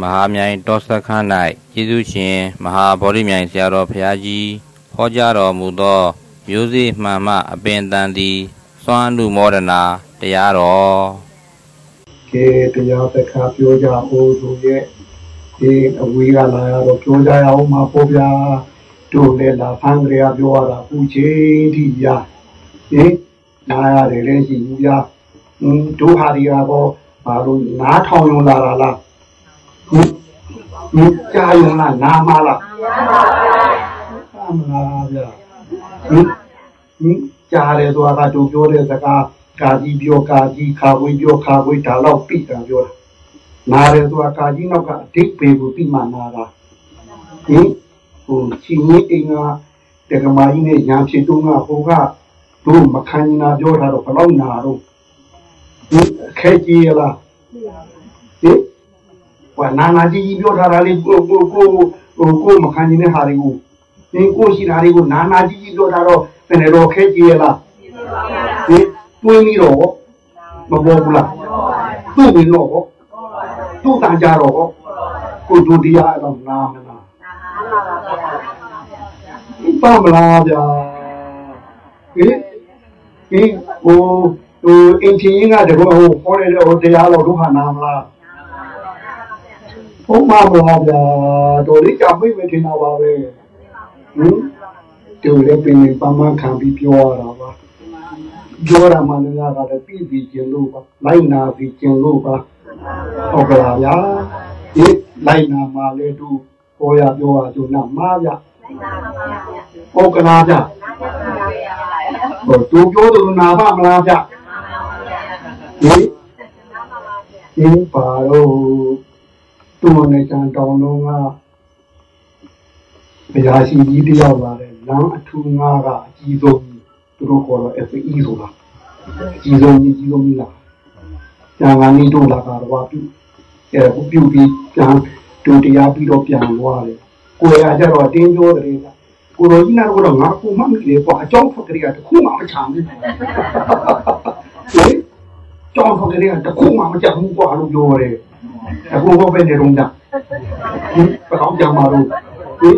မဟာမြိုင်တောစခန်း၌ကျေးဇူးရှင်မဟာဗောဓိမြိုင်ဆရာတော်ဘုရားကြီးဟောကြားတော်မူသောမျိုးစေ့မှန်မှအပင်တန်သည်စွမ်းလူမောဒနာတရားတော်ကဲတရားစကားပြောကြဖို့ဆိုရဲ့ဒီအဝေးကလာရတော့ပြောကြရအောင်မှာပေါ့ဗျာတို့လည်းလာဖမ်းကြရပြောရတာအခုချိန်ထိရဟင်နားရတယ်လည်းရှိဘူးဗျာဟင်တို့ဟာဒီကတော့ဘာလို့နားထောင်ရုံလာတာလား ဟင်ဟင်ကြားရုံလားနားမလားအမလားဗျာဟင်ဟင်ကြားတယ်ဆိုတာကတို့ပြောတဲ့စကားကာကြီးပြောကာကြီးခါဝေးပြောခါဝေးဒါတော့ပြတာပြောတာနားတယ်ဆိုတာကာကြီးနောက်ကအတိတ်ပေကိုပြီးမှနားတာဟင်ဟိုချင်းကြီးအင်္ဂါတက္ကမကြီးနဲ့ညာဖြစ်တုံးကဟိုကတို့မခံနာပြောတာတော့ဘယ်တော့နာတော့ဟင်ခဲကြီးရလားဟင် ဝါနာနာကြီးပြောထားတာလေကိုကိုကိုဟိုကိုမခံနေတဲ့ဟာတွေကိုသင်ကိုရှိတာတွေကိုနာနာကြီးကြီးပြောတာတော့ဘယ်နဲ့တော့ခဲကြီးရလားဟင်တွေးပြီးတော့မပေါ်ဘူးလားသူ့ဝင်တော့သူ့တန်ကြတော့ကိုဒုတိယအဲ့တော့နာမလားပါမလားဗျာဟင်ဟင်ဟိုဟိုအင်ချင်းကတကောဟိုခေါ်ရတဲ့ဟိုတရားတော်ဒုက္ခနာမလား ဟုတ်ပါမလားဗျာတော်လေးကြမိတ်မထင်တာပါပဲဟင်တူလည်းပင်ပန်းမခံပြီးပြောရတာပါပြောရမှလည်းကတော့ပြည်ပြီးကျင်လို့ပါလိုက်နာပြီးကျင်လို့ပါဟုတ်ကလားဗျာဒီလိုက်နာမှလည်းသူဟောရပြောရဆိုနာမှားဗျဟုတ်ကလားဗျဟိုသူပြောတယ်နာပါမလားဗျဒီဒီပါတော့ သူမနဲ့ကြံတောင်းတော့ကဘုရားရှင်ကြီးတယောက်လာတယ်လမ်းအထူးငါးကအကြီးဆုံးသူတို့ခေါ်တော့ FE ဆိုတာအကြီးဆုံးကြီးကြီးဆုံးကြီးလားကျန်ကနေတို့လာကတော့ပြုအဲပြုပြီးပြန်တို့တရားပြီးတော့ပြန်သွားတယ်ကိုယ်ရကြတော့တင်းပြောတယ်ကကိုတော်ကြီးနာတော့ငါကိုမှမလေပေါ့အကြောင်းဖတ်ကြရတခုမှမချမ်းဘူးဟင်ကြောင်းဖတ်ကြရတခုမှမချမ်းဘူးကွာလို့ပြောတယ် အခုတော့ပဲနေတော့ကြဟင်ပကောင်းကြမှာတော့ဟင်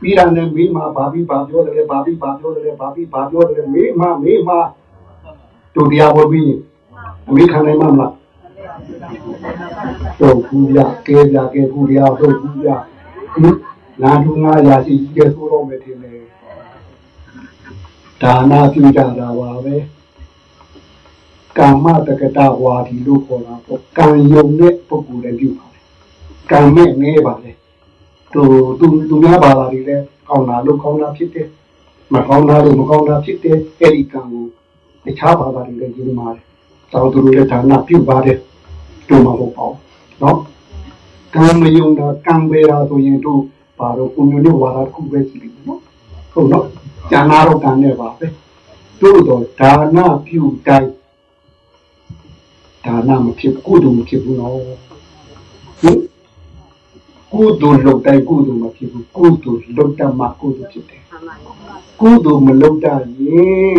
ပြီးတာနဲ့မိမဘာပြီးဘာပြောတယ်လဲဘာပြီးဘာပြောတယ်လဲဘာပြီးဘာပြောတယ်လဲမိမမိမတို့တရားဝပြီးအမိခံနိုင်မှာမလားတို့ဘူးရကဲပြကဲဘူးရတို့ဘူးရဟင်နာထူငါရာရှိကြီးကဆိုတော့မယ်ထင်တယ်ဒါနာပြုကြတာပါပဲ ကာမတက္ကတဝါဒီလို့ခေါ်တာပေါ့ကံယုံတဲ့ပုဂ္ဂိုလ်လည်းပြုပါတယ်ကံမဲ့နေပါလေသူသူသူများပါလာတယ်လေကောင်းတာလို့ကောင်းတာဖြစ်တယ်မကောင်းတာလို့မကောင်းတာဖြစ်တယ်အဲ့ဒီကံကိုတခြားဘာသာတွေလည်းယူမှာတယ်သောသူတို့လည်းဌာနပြုပါတယ်တို့မှာပေါ့ပေါ့နော်ကံမယုံတာကံပဲတာဆိုရင်တို့ဘာလို့ကိုမျိုးလေးဝါဒတစ်ခုပဲရှိတယ်နော်ဟုတ်နော်ကျန်တာတော့ကံနဲ့ပါပဲတို့တော့ဒါနပြုတိုင်း ဒါနမဖြစ်ကုသိုလ်မဖြစ်ဘူးနော်ဟင်ကုသိုလ်လုပ်တိုင်းကုသိုလ်မဖြစ်ဘူးကုသိုလ်လုပ်တတ်မှကုသိုလ်ဖြစ်တယ်ကုသိုလ်မလုပ်တတ်ရင်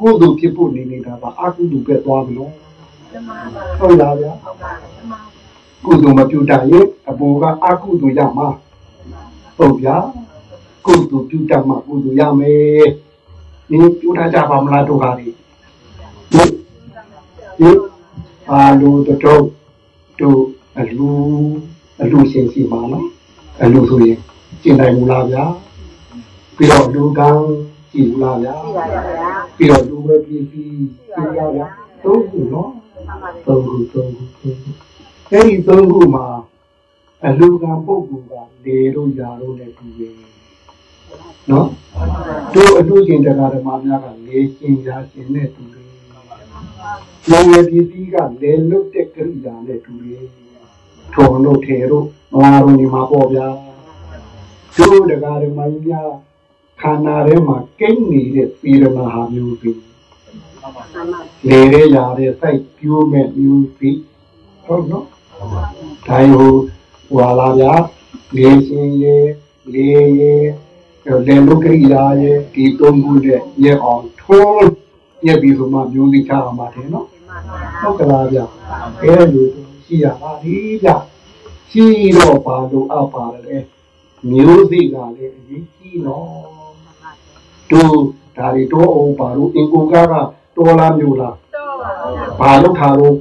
ကုသိုလ်ဖြစ်ဖို့နေနေတာပါအကုသိုလ်ပဲသွားမလို့ဟုတ်လားဗျာကုသိုလ်မပြုတတ်ရင်အပေါ်ကအကုသိုလ်ရမှာဟုတ်ဗျာကုသိုလ်ပြုတတ်မှကုသိုလ်ရမယ်ဒီပြုတတ်ကြပါမလားတို့ဟာဒီဒီ အာလူတို့တို့အလူအလူရှင်ရှိပါနော်အလူဆိုရင်ကျင်နိုင်မလားဗျာပြီးတော့လူကံကြည့်ဘူးလားဗျာပြီးတော့လူပဲပြည်ပြီးကြည့်ရဗျာသုံးခုနော်သုံးခုသုံးခုသုံးခုအဲ့ဒီသုံးခုမှာအလူကံပုဂ္ဂိုလ်ကလေတို့ຢာတို့နဲ့တူတယ်နော်တို့အလူရှင်တရားဓမ္မများကလေရှင်ຢာရှင်နဲ့တူတယ် လောင်ရည်ပြည်ပြီးကလေလွတ်တဲ့ကရိယာနဲ့တူတယ်ထုံတို့ထေတို့မလာတို့ဒီမှာပေါ့ဗျာတို့တရားဓမ္မကြီးများခန္ဓာထဲမှာကိန်းနေတဲ့ပေရမဟာမျိုးပြီးလေရဲရာတဲ့စိုက်ပြိုးမဲ့မျိုးပြီးဟုတ်နော်ဒါဟိုဟွာလာဗျာလေရှင်ရေလေရေလေလုကရိယာရေဒီသုံးခုနဲ့ညက်အောင်ထုံး ညက်ပြီးဆိုမှမျိုးစိချအောင်ပါတယ်နော်ဟုတ်ကလားဗျအဲလိုရှိရပါသည်ဗျကြီးတော့ပါလို့အပ်ပါတယ်မျိုးစိကလည်းအရေးကြီးတော့တို့ဒါတွေတော့အောင်ပါလို့အင်ကိုကားကတော်လားမျိုးလားတော့ပါဗျာဘာလို့ထားလို့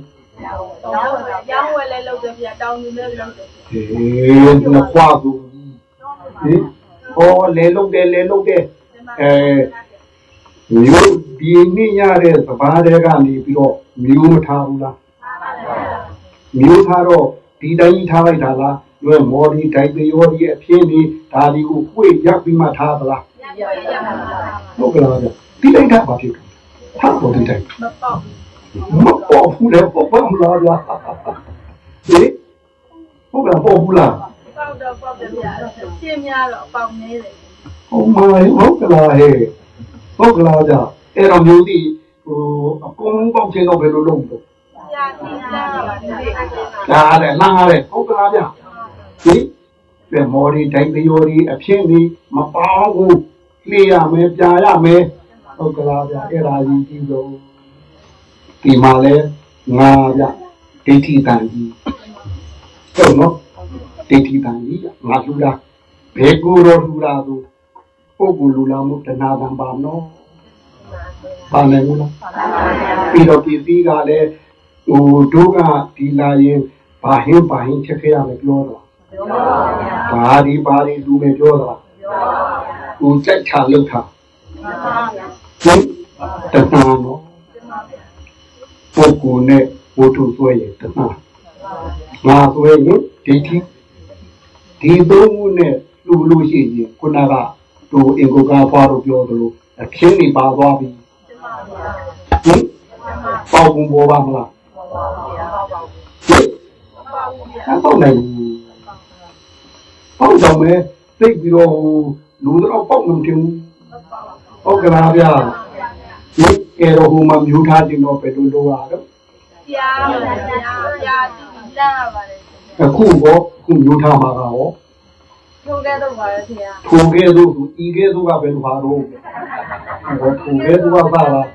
ရောင်းဝယ်လဲလုပ်တယ်ဗျာတောင်းနေလဲလုပ်တယ်ဟေးနှစ်ခွာသူဟင်ဟောလဲလုံးတယ်လဲလုံးတယ်အဲ မျိုးဒီနေ့ရတဲ့သဘာတဲ့ကနေပြီးတော့မျိုးမထားဘူးလားမျိုးထားတော့ဒီတိုင်းကြီးထားလိုက်တာလားရွယ်မော်ဒီဒိုက်ပယောဒီအဖြစ်ဒီဒါဒီကိုဝှေ့ရပ်ပြီးမှထားသလားရရရဟုတ်ကလားဗျဒီတိုင်းထားပါဖြစ်တယ်ထားတော့ဒီတိုင်းမပေါ့မပေါ်ဘူးလေပေါ်ပါမလားဗျဟေးဟုတ်ကလားပေါ်ဘူးလားပေါက်တော့ပေါက်တယ်ဗျာရှင်းများတော့ပေါက်နေတယ်ဟုတ်မလားဟုတ်ကလားဟဲ့ ဟုတ်ကလားကြအဲ့တော့မျိုးဒီဟိုအကုန်လုံးပေါက်ချင်းတော့ဘယ်လိုလုပ်လို့ကြာကြည့်လာပါဗျာဒါလည်းလမ်းရတယ်ဟုတ်ကလားဗျဟိပြမော်ဒီဒိုင်ပယောဒီအဖြစ်ဒီမပေါင်းဘူးလှေရမယ်ပြာရမယ်ဟုတ်ကလားဗျအဲ့ဒါကြီးကြီးဆုံးဒီမှာလဲငါဗျဒိဋ္ဌိတန်ကြီးဟုတ်နော်ဒိဋ္ဌိတန်ကြီးငါလူလားဘယ်ကိုယ်တော်လူလားသူ ပုဂ္ဂိုလ်လူလားမို့တဏှာတံပါနော်ပါနိုင်ဘူးလားပြီးတော့ဒီစည်းကလည်းဟိုတို့ကဒီလာရင်ဘာဟင်းဘာဟင်းချက်ခဲ့ရမယ်ပြောတော့ဘာဒီဘာဒီလူမယ်ပြောတော့ဟိုကြိုက်ချလောက်တာဟင်တဏှာနော်ပုဂ္ဂိုလ်နဲ့ဝတ္ထုဆွဲရင်တဏှာငါဆွဲရင်ဒိဋ္ဌိဒီသုံးခုနဲ့လူလို့ရှိရင်ခုနက တို့အင်္ဂုကာဖွားတို့ပြောသလိုအခင်းနေပါသွားပြီဟင်ပေါက်ကုန်ပေါ်ပါမလားဟင်အပေါက်နိုင်ဘူးပေါက်တော့မယ်သိပြီးတော့လူတော့ပေါက်မှမတင်ဘူးဟုတ်ကလားဗျာဒီအဲတော့ဟိုမှာမြူထားခြင်းတော့ဘယ်လိုလုပ်ရတော့ကြာပါဗျာကြာကြည့်လာပါတယ်အခုတော့အခုမြူထားမှာကရော ထိုးတဲ့တော့ပါလေခင်ဗျာထိုကဲသို့သူဤကဲသို့ကဘယ်လိုပါတော့ဟောထိုကဲသို့ကပါလား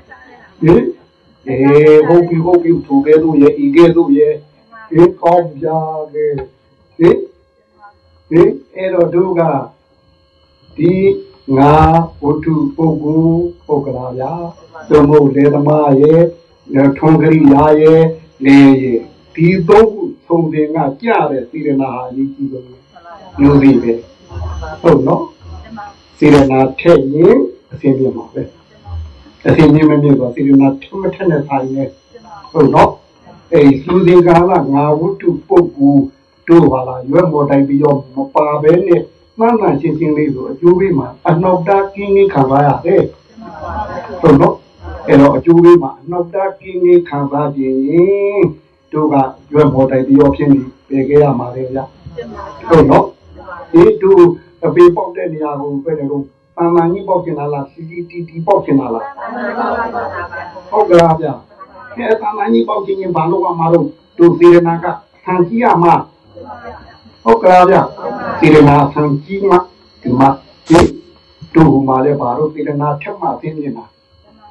ဟင်အေးဟုတ်ပြီဟုတ်ပြီထိုကဲသို့ရဲ့ဤကဲသို့ရဲ့ဒီကောင်းကြခဲ့ဟင်ဟင်အဲ့တော့တို့ကဒီငါဝတ္ထုပုဂ္ဂိုလ်ပုဂ္ဂလာဗျာသို့မဟုတ်လေသမားရဲ့ထုံးကရိယာရဲ့လေရဲ့ဒီသုံးခုသုံးတင်ကကြတဲ့သီရနာဟာအရေးကြီးဆုံး မျိုးစီပဲဟုတ်နော်စေရနာထက်ရင်အစဉ်ပြေမှာပဲအစဉ်ပြေမမြင်တော့စေရနာထမထက်နဲ့ဆိုင်နေဟုတ်နော်အဲလူစင်ကာလငါဝတ္ထုပုဂ္ဂိုလ်တို့ပါလားရွက်မော်တိုင်ပြီးတော့မပါဘဲနဲ့မှန်မှန်ရှင်းရှင်းလေးဆိုအကျိုးပေးမှာအနောက်တာကင်းကြီးခံပါရတယ်ဟုတ်နော်အဲ့တော့အကျိုးပေးမှာအနောက်တာကင်းကြီးခံပါခြင်းတို့ကရွက်မော်တိုင်ပြီးတော့ဖြစ်နေပြေခဲ့ရမှာလေဗျဟုတ်နော် ဒီတူအပေပေါက်တဲ့နေရာကိုပဲလေတော့ပန်မှန်ကြီးပေါက်ကျင်လာလား CCTV ပေါက်ကျင်လာလားဟုတ်ကလားဗျအဲပန်မှန်ကြီးပေါက်ကျင်ရင်ဘာလို့ကမှာတော့ဒုစေရနာကဆန်ကြီးရမှာဟုတ်ကလားဗျစေရနာဆန်ကြီးမှာဒီမှာဒီတူမှာလည်းဘာလို့စေရနာထက်မှသိနေတာ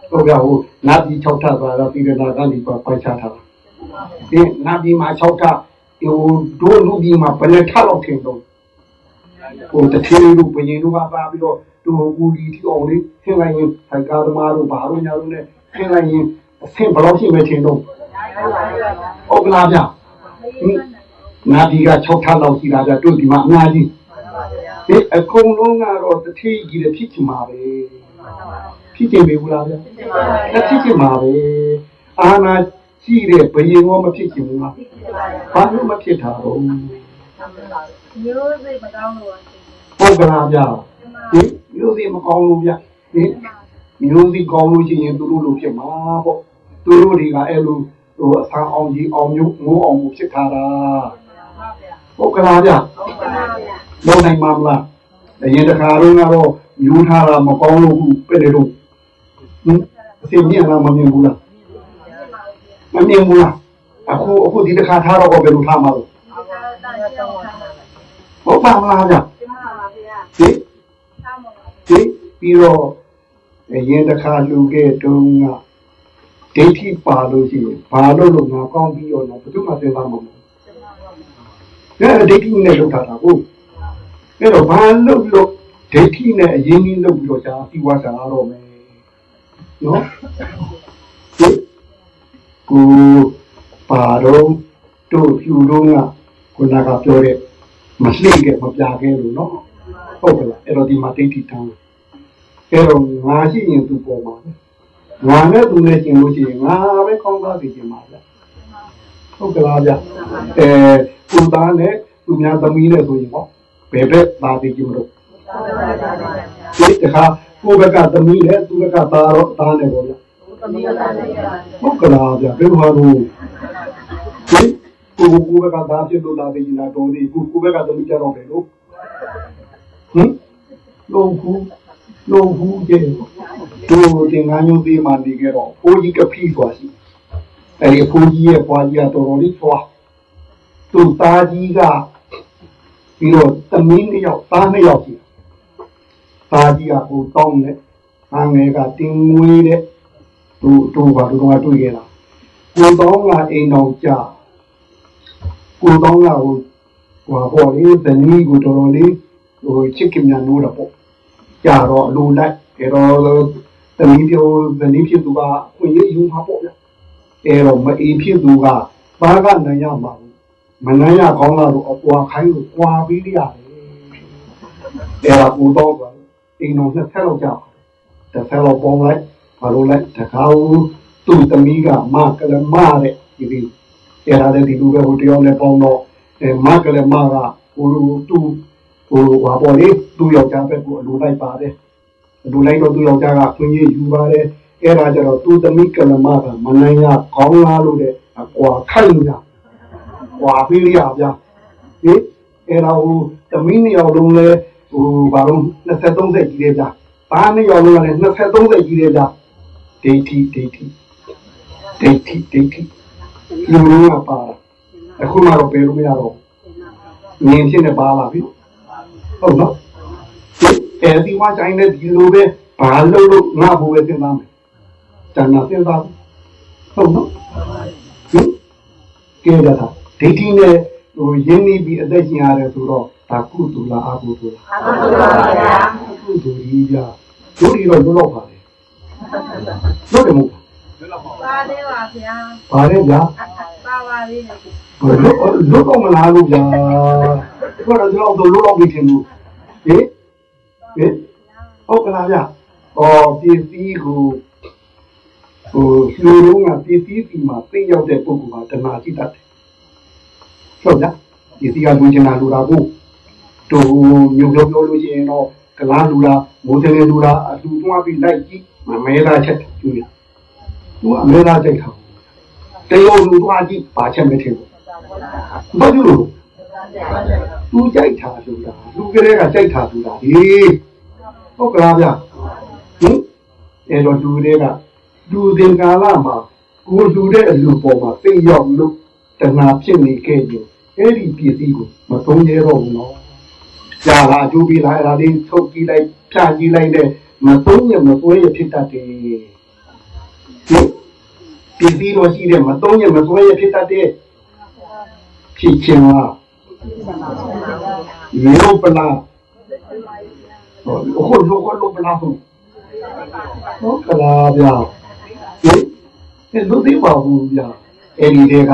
ဟုတ်ကဲ့ဟိုနတ်ကြီး6ထပ်သွားတော့စေရနာကနေပိုက်ချထားတာဒီနတ်ကြီးမှာ6ထပ်ဟိုဒိုးလူကြီးမှာဘယ်နဲ့ထပ်တော့ထင်တော့ ဟိုတထေးတို့ဘယင်တို့ကပါပြီးတော့သူကူဒီတီအောင်လေးဆင်းလိုက်ရင်ဖိုက်ကားသမားတို့ဘာလို့ညာလို့လဲဆင်းလိုက်ရင်အဆင့်ဘယ်လောက်ရှိမှချင်းတော့ဟုတ်ကလားဗျနာဒီက6ထပ်လောက်ရှိတာဗျတို့ဒီမှာအများကြီးဒီအကုန်လုံးကတော့တထေးကြီးတဲ့ဖြစ်ချင်ပါပဲဖြစ်ချင်ပြီဘူးလားဗျတဖြစ်ချင်ပါပဲအာနာရှိတဲ့ဘယင်ရောမဖြစ်ချင်ဘူးလားဘာလို့မဖြစ်တာတော့ မျိုးစိတ်မကောင်းလို့ပုဂ္ဂလာပြဟင်မျိုးစီမကောင်းလို့ဗျဟင်မျိုးစီကောင်းလို့ရှိရင်သူတို့လိုဖြစ်မှာပေါ့သူတို့တွေကအဲ့လိုဟိုအဆန်းအောင်ကြီးအောင်မျိုးငိုးအောင်မှုဖြစ်ထားတာပုဂ္ဂလာပြလုံးနိုင်မှာမလားအရင်တစ်ခါတော့ကတော့ယူထားတာမကောင်းလို့ခုပြည့်တယ်တော့ဟင်အစီမြင်လားမမြင်ဘူးလားမမြင်ဘူးလားအခုအခုဒီတစ်ခါထားတော့ဘယ်လိုထားမှာလဲ ဟုတ်ပါမလားဗျဟင်ဒီပြီးတော့အရင်တစ်ခါလူခဲ့တုန်းကဒိဋ္ဌိပါလို့ရှိရင်ဘာလို့လို့ငါကောင်းပြီးတော့တော့ဘယ်သူမှစဉ်းစားမှာမဟုတ်ဟအဲဒိဋ္ဌိနဲ့လောက်တာတာကိုအဲ့တော့ဘာလို့ပြီးတော့ဒိဋ္ဌိနဲ့အရင်ကြီးလောက်ပြီးတော့ဇာတိဝါစာတော့မယ်နော်ဒီကိုပါတော့တို့ဖြူတော့ကခုနကပြောတဲ့ မလှိကမပြခဲ့လို့နော်ဟုတ်ကဲ့အဲ့တော့ဒီမှာဒိဋ္ဌိတန်းအဲ့တော့ငါရှိရင်သူပေါ်မှာငါနဲ့သူနဲ့ကျင်လို့ရှိရင်ငါပဲကောင်းသားသိချင်ပါဗျဟုတ်ကဲ့လားဗျအဲသူသားနဲ့သူများသမီးနဲ့ဆိုရင်ပေါ့ဘယ်ဘက်ပါသိချင်မလို့ဒီတခါကိုယ့်ဘက်ကသမီးနဲ့သူ့ဘက်ကသားတော့သားနဲ့ပေါ့ဗျဟုတ်ကဲ့လားဗျဘယ်လိုဟာလို့ဒီ ကိုကိုဘက်ကသားဖြစ်လို့လာသိချင်တာတော့ဒီကိုကိုဘက်ကသမီးကြတော့တယ်လို့ဟင်လုံးဘူးလုံးဘူးကျဲတို့တင်ငန်းညုံသေးမှနေကြတော့ဘိုးကြီးကဖိသွားရှိအဲ့ဒီဘိုးကြီးရဲ့ပွားကြီးကတော်တော်လေးသွားသူ့သားကြီးကပြီးတော့သမီးနှစ်ယောက်သားနှစ်ယောက်ရှိသားကြီးကကိုတောင်းတယ်အငယ်ကတင်းငွေတဲ့သူတို့ကတို့ကတွေ့ခဲ့တာကိုတောင်းကအိမ်တော်ကြ ကိုတောင်းကဟိုဟိုပေါ်လေးဇနီးကိုတော်တော်လေးဟိုချစ်ခင်များလို့တော့ပေါ့ကြတော့အလိုလိုက်အဲတော့သမီးပြောဇနီးဖြစ်သူကခွင့်ရယူမှာပေါ့ဗျအဲတော့မအေးဖြစ်သူကဘာကနိုင်ရမှာမနိုင်ရကောင်းလာတော့အပွားခိုင်းလို့ပွာပြီးရတယ်အဲဒါကိုတော့ဆိုအိမ်တော်နှစ်ဆက်လောက်ကြာတစ်ဆက်လောက်ပေါင်းလိုက်ဘာလို့လဲတခါသူ့သမီးကမကလမတဲ့ဒီဒီ အဲဒါလည်းဒီလိုပဲဟိုတယောက်နဲ့ပေါင်းတော့အဲမကလမကဟိုသူ့ဟိုဟာပေါ်လေသူ့ယောက်ျားဘက်ကိုအလိုလိုက်ပါတယ်အလိုလိုက်တော့သူ့ယောက်ျားကခွင့်ရယူပါတယ်အဲ့ဒါကြတော့သူ့သမီးကလမကမနိုင်ရကောင်းလာလို့တဲ့အကွာခိုင်းကြကွာပြီးရဗျာဟင်အဲ့တော့ဟိုသမီးနှစ်ယောက်လုံးလဲဟိုဘာလို့23ဆက်ကြီးတယ်ဗျာဘာနှစ်ယောက်လုံးကလည်း23ဆက်ကြီးတယ်ဗျာဒိဋ္ဌိဒိဋ္ဌိဒိဋ္ဌိဒိဋ္ဌိ လူလုံးကပါအခုမှတော့ဘယ်လိုမရတော့ငင်းဖြစ်နေပါလာပြီဟုတ်နော်အဲဒီဝါတိုင်းနဲ့ဒီလိုပဲဘာလို့လို့ငါဘိုးပဲစဉ်းစားမယ်တဏ္ဍာစဉ်းစားဟုတ်နော်ဟင်ကဲဒါဒိဋ္ဌိနဲ့ဟိုရင်းနှီးပြီးအသက်ရှင်ရတယ်ဆိုတော့ဒါကုသလားအကုသလားအကုသပါဗျာကုသကြီးဗျာတို့ဒီတော့လွတ်တော့ပါလေလွတ်တယ်မဟုတ် ပါသေးပါဗျာပါလေဗျာပါပါသေးတယ်လွတ်လွတ်တော့မလားလို့ဗျာဘယ်တော့တော့လွတ်တော့ပြီးထင်လို့ဟင်ဟင်ဟုတ်ကလားဗျာအော်ပြည်စည်းကိုဟိုလူလုံးကပြည်စည်းစီမှာသိရောက်တဲ့ပုဂ္ဂိုလ်ကတဏှာရှိတတ်တယ်ဟုတ်လားပြည်စည်းကလူချင်တာလူတာကိုတို့ညုံပြောပြောလို့ရှိရင်တော့ကလားလူတာမိုးစလေးလူတာအလူသွားပြီးလိုက်ကြည့်မမဲလားချက်ကျူရ သူအမဲလားကြိုက်တာတရုံလူသွားကြည့်ပါချက်မထင်ဘူးဘာလို့လဲသူကြိုက်တာဆိုတာလူကလေးကကြိုက်တာဆိုတာဟေးဟုတ်ကလားဗျဟင်အဲ့တော့လူတွေကလူသင်္ကာလမှာကိုလူတဲ့အလူပေါ်မှာသိရောက်လို့တဏှာဖြစ်နေခဲ့ကြအဲ့ဒီပစ္စည်းကိုမသုံးရတော့ဘူးနော်ကြာလာအကျိုးပေးလာအဲ့ဒါလေးထုတ်ကြည့်လိုက်ဖြာကြည့်လိုက်တဲ့မသုံးရမဆွဲရဖြစ်တတ်တယ်ဟင်ပ စ္စည်းတော့ရှိတယ်မသုံးရမဆွဲရဖြစ်တတ်တယ်ဖြစ်ချင်းလားလောပလာဟိုလောကလောပလာဆိုဟုတ်ကလားဗျာဟင်ဒီလူသိပါဘူးဗျာအဲ့ဒီတွေက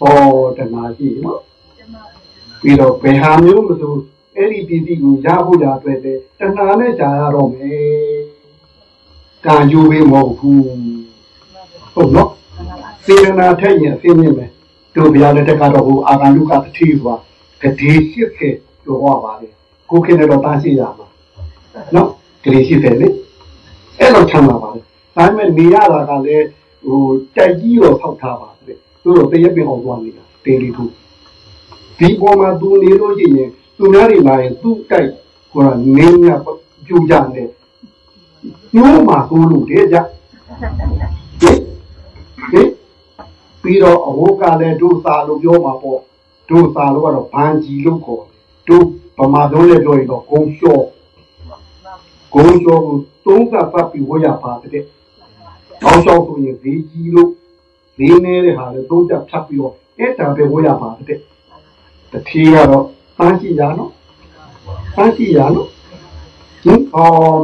ဟောတနာရှိနော်ပြီးတော့ဘယ်ဟာမျိုးမဆိုအဲ့ဒီပစ္စည်းကိုရဖို့ရအတွက်တဏှာနဲ့ကြာရတော့မယ်ကံကြိုးပေးမဟုတ်ဘူးဟုတ်နော် စေရနာထက်ရင်အသိမြင်မယ်တို့ဘုရားလက်ထက်ကတော့ဟိုအာဂန္တုကတတိဆိုတာဂတိရှိခဲ့ပြောရပါတယ်ကိုခင်တဲ့တော့တားရှိရမှာနော်ဂတိရှိတယ်လေအဲ့တော့ချမ်းသာပါလေဒါပေမဲ့နေရတာကလည်းဟိုကြိုက်ကြီးတော့ဖောက်ထားပါလေသူတို့တရက်ပင်အောင်သွားနေတာတေလီခုဒီပေါ်မှာသူနေလို့ရှိရင်သူများတွေလာရင်သူ့တိုက်ဟိုကနေညပြူကြတယ်ညိုးမှာသိုးလို့တဲ့ကြဟင်ဟင် ပြီးတော့အဝတ်ကလည်းဒုစာလို့ပြောမှာပေါ့ဒုစာလို့ကတော့ဘန်ကြီးလို့ခေါ်ဒုဗမာတို့လည်းပြောရင်တော့ဂုံလျှော့ဂုံလျှော့ကိုသုံးသပ်ပတ်ပြီးဝရပါတဲ့။အောက်လျှောက်ဆိုရင်ဈေးကြီးလို့ဈေးနေတဲ့ဟာလည်းသုံးသပ်ဖြတ်ပြီးတော့အဲ့ဒါပဲဝရပါတဲ့။တတိကတော့ပန်းရှိရနော်ပန်းရှိရနော်ဒီအောင်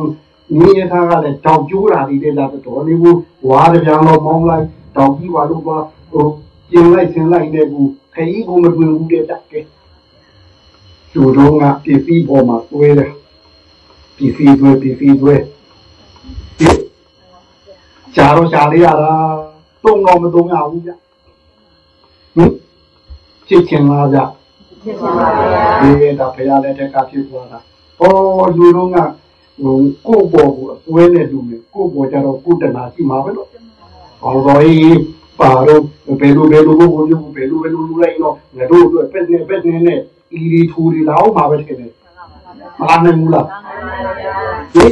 မြေသားကလည်းတောင်ကျိုးတာဒီတဲ့လာတော့နေဘူးဝါးတပြန်တော့မောင်းလိုက်တောင်ကြီးပါလို့ပါ ဟိုကျင်လိုက်ဆင်းလိုက်နေဘူးခရီးကိုမတွင်ဘူးတဲ့တက်ကဲသူတို့ကပစ္စည်းပေါ်မှာသွဲတယ်ပစ္စည်းသွဲပစ္စည်းသွဲဒီရှားတော့ရှားလေးရတာတုံတော့မတုံရဘူးဗျဟင်ချစ်ချင်လားဗျဖြစ်ပါပါဗျာဒီဒါဖရလက်ထက်ကဖြစ်သွားတာ။အော်လူတို့ကဟိုကိုယ့်ဘောကိုအစွဲနဲ့လူနဲ့ကိုယ့်ဘောကြတော့ကုတနာရှိမှာပဲလို့။အော်တော့ဤ ပါတော့ဘယ်လိုဘယ်လိုကိုကိုယူဘယ်လိုဘယ်လိုလူလိုက်တော့ငါတို့အတွက်ပက်နေပက်နေနဲ့ဤဒီထူဒီလောက်မှာပဲထင်တယ်။မလာနိုင်ဘူးလား။ဟိ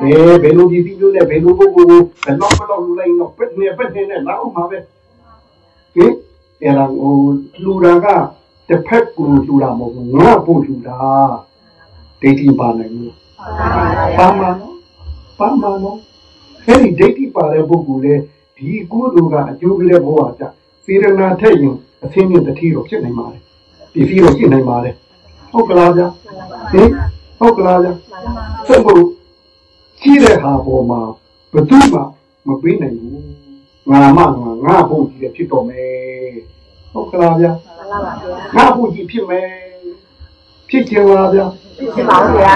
အဲဘယ်လိုဒီပြီးလို့လဲဘယ်လိုကိုကိုဘယ်တော့ဘယ်တော့လူလိုက်တော့ပက်နေပက်နေနဲ့လောက်မှာပဲ။ဟိအဲ့ဒါဟိုလူရာကတစ်ဖက်ကိုလူတာမဟုတ်ဘူးငါပို့လူတာဒိဋ္ဌိပါနိုင်ဘူးပါမနော်ပါမနော်အဲ့ဒီဒိဋ္ဌိပါတဲ့ပုဂ္ဂိုလ်လေ ဒီကုသိုလ်ကအကျိုးကလေးဘဝကြစေရနာထက်ရင်အသင်းမြင့်တတိတော့ဖြစ်နိုင်ပါတယ်ပစ္စည်းတော့ဖြစ်နိုင်ပါတယ်ဟုတ်ကလားဗျာဟင်ဟုတ်ကလားဗျာဆက်ဖို့ကြီးတဲ့ဟာပေါ်မှာဘယ်သူမှမပေးနိုင်ဘူးငါမှငါငါဖို့ကြီးတယ်ဖြစ်တော်မယ်ဟုတ်ကလားဗျာငါဖို့ကြီးဖြစ်မယ် ဖြစ်ကြပါဗျာဖြစ်ပါဗျာ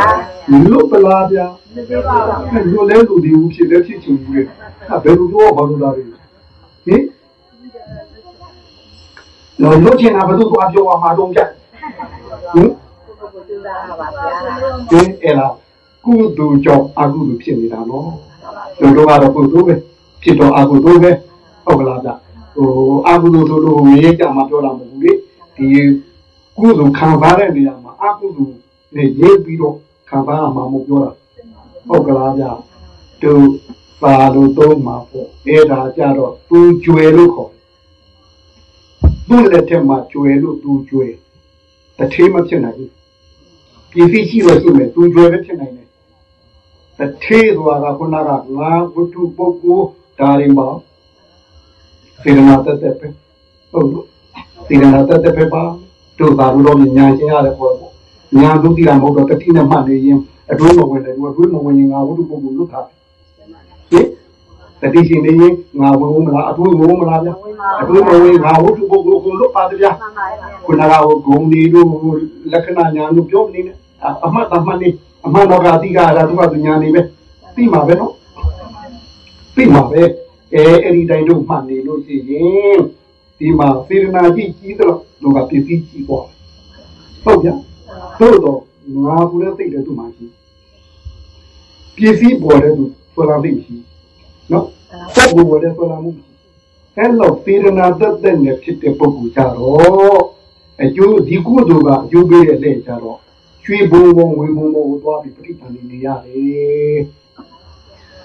လွတ်ပလားဗျာဖြစ်ပါပါလွတ်လဲလူဒီဦးဖြစ်လဲဖြစ်ချင်ဘူးလေအဲဘယ်လိုတော့ဘာလို့လာလဲဟင်တော့လွတ်ချင်တာဘယ်သူကပြောရမှာတော့ကြဟင်ကျူတာပါဗျာဒီအဲ့လားကုသိုလ်ကြောင့်အကုသိုလ်ဖြစ်နေတာနော်လူတို့ကတော့ကုသိုလ်ပဲဖြစ်တော့အကုသိုလ်ပဲဟုတ်ကလားဗျဟိုအကုသိုလ်ဆိုလို့ရေးကြမှာပြောတာမဟုတ်ဘူးလေဒီ ကုသိုလ်ခံစားတဲ့နေရာမှာအကုသိုလ်နဲ့ရေးပြီးတော့ခံစားရမှာမဟုတ်ပြောတာဟုတ်ကလားဗျာသူပါလို့သုံးမှာပေါ့အဲ့ဒါကြတော့သူကျွယ်လို့ခေါ်တယ်သူ့လက်ထက်မှာကျွယ်လို့သူကျွယ်တထေးမဖြစ်နိုင်ဘူးပြည်စီရှိလို့ရှိမယ်သူကျွယ်ပဲဖြစ်နိုင်တယ်တထေးဆိုတာကခုနကငါဝတ္ထုပုဂ္ဂိုလ်ဒါရင်ပါစေရနာတတ်တဲ့ပဲဟုတ်လို့စေရနာတတ်တဲ့ပဲပါ တို့သာလို့တော့ညာရှင်းရတယ်ပေါ့ညာဒုတိယမဟုတ်တော့တတိနဲ့မှတ်နေရင်အတွင်းမဝင်တယ်သူအတွင်းမဝင်ရင်ငါဝတ္ထုပုဂ္ဂိုလ်လို့ထားတယ်ဟင်တတိရှိနေရင်ငါဝင်မလားအတွင်းဝင်မလားဗျအတွင်းမဝင်ငါဝတ္ထုပုဂ္ဂိုလ်ကိုလွတ်ပါတယ်ဗျမှန်ပါဗျာခုနကဟိုဂုံဒီတို့လက္ခဏာညာတို့ပြောနေတယ်အမှတ်အမှတ်နေအမှန်တော့ကအတိကရာသူကသူညာနေပဲသိမှာပဲနော်သိမှာပဲအဲအဲ့ဒီတိုင်းတို့မှတ်နေလို့ရှိရင်ဒီမှာစေရနာကြည့်ကြီးတော့ တို့ကပြည့်စည်ကြည့်ပေါ့ဟုတ်ဗျာသို့တော့ငါကူလည်းသိတယ်သူမှရှိပြည့်စည်ပေါ်တဲ့သူဆိုတာသိရှိနော်စက်ဘူပေါ်တဲ့ဆိုတာမှုရှိအဲ့လောက်စေရနာတတ်တဲ့နဲ့ဖြစ်တဲ့ပုဂ္ဂိုလ်ကြတော့အကျိုးဒီကုသိုလ်ကအကျိုးပေးတဲ့လက်ကြတော့ရွှေဘုံဘုံဝေဘုံဘုံကိုသွားပြီးပြိပန်နေနေရတယ်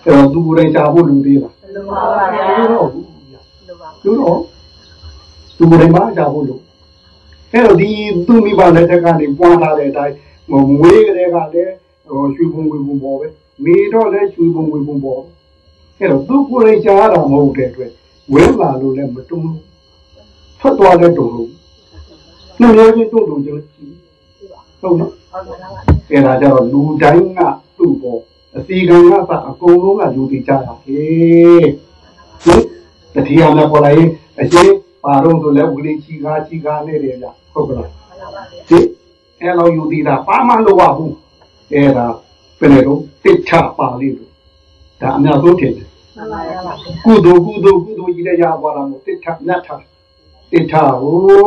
အဲ့တော့သူကိုယ်တိုင်ရှားဖို့လူသေးလားလိုပါပါဗျာလူတော့ဘူးဗျာလိုပါလူတော့သူကိုယ်တိုင်မရှားဖို့လူ အဲ့တော့ဒီသူမိဘလက်ထက်ကနေပွားလာတဲ့အတိုင်းဟိုမွေးကလေးကလည်းဟိုရွှေဘုံဝေဘုံပေါ်ပဲမိတော့လည်းရွှေဘုံဝေဘုံပေါ်အဲ့တော့သူကိုယ်တိုင်ရှားတာမဟုတ်တဲ့အတွက်ဝဲလာလို့လည်းမတုံးဘူးထွက်သွားတဲ့တုံးလို့နှမျိုးချင်းတုံးတုံချင်းရှိဟုတ်နော်ဟုတ်ကဲ့ပါအဲ့ဒါကြတော့လူတိုင်းကသူ့ပေါ်အစီကံကစအကုန်လုံးကယူတည်ကြတာဟေးဟင်တတိယမှာပေါ်လာရင်အရှင် ပါတော့ဆိုလဲဝလိချီကားချီကားနဲ့တယ်ဗျဟုတ်ကလားဒီအဲ့လိုယူတည်တာပါမလို့ဝဘူးအဲ့ဒါဘယ်နဲ့တော့တိချပါလိမ့်လို့ဒါအများဆုံးထင်တယ်မှန်ပါဗျာကုသိုလ်ကုသိုလ်ကုသိုလ်ကြီးတဲ့ရပါလားမို့တိထမြတ်ထတိထဟို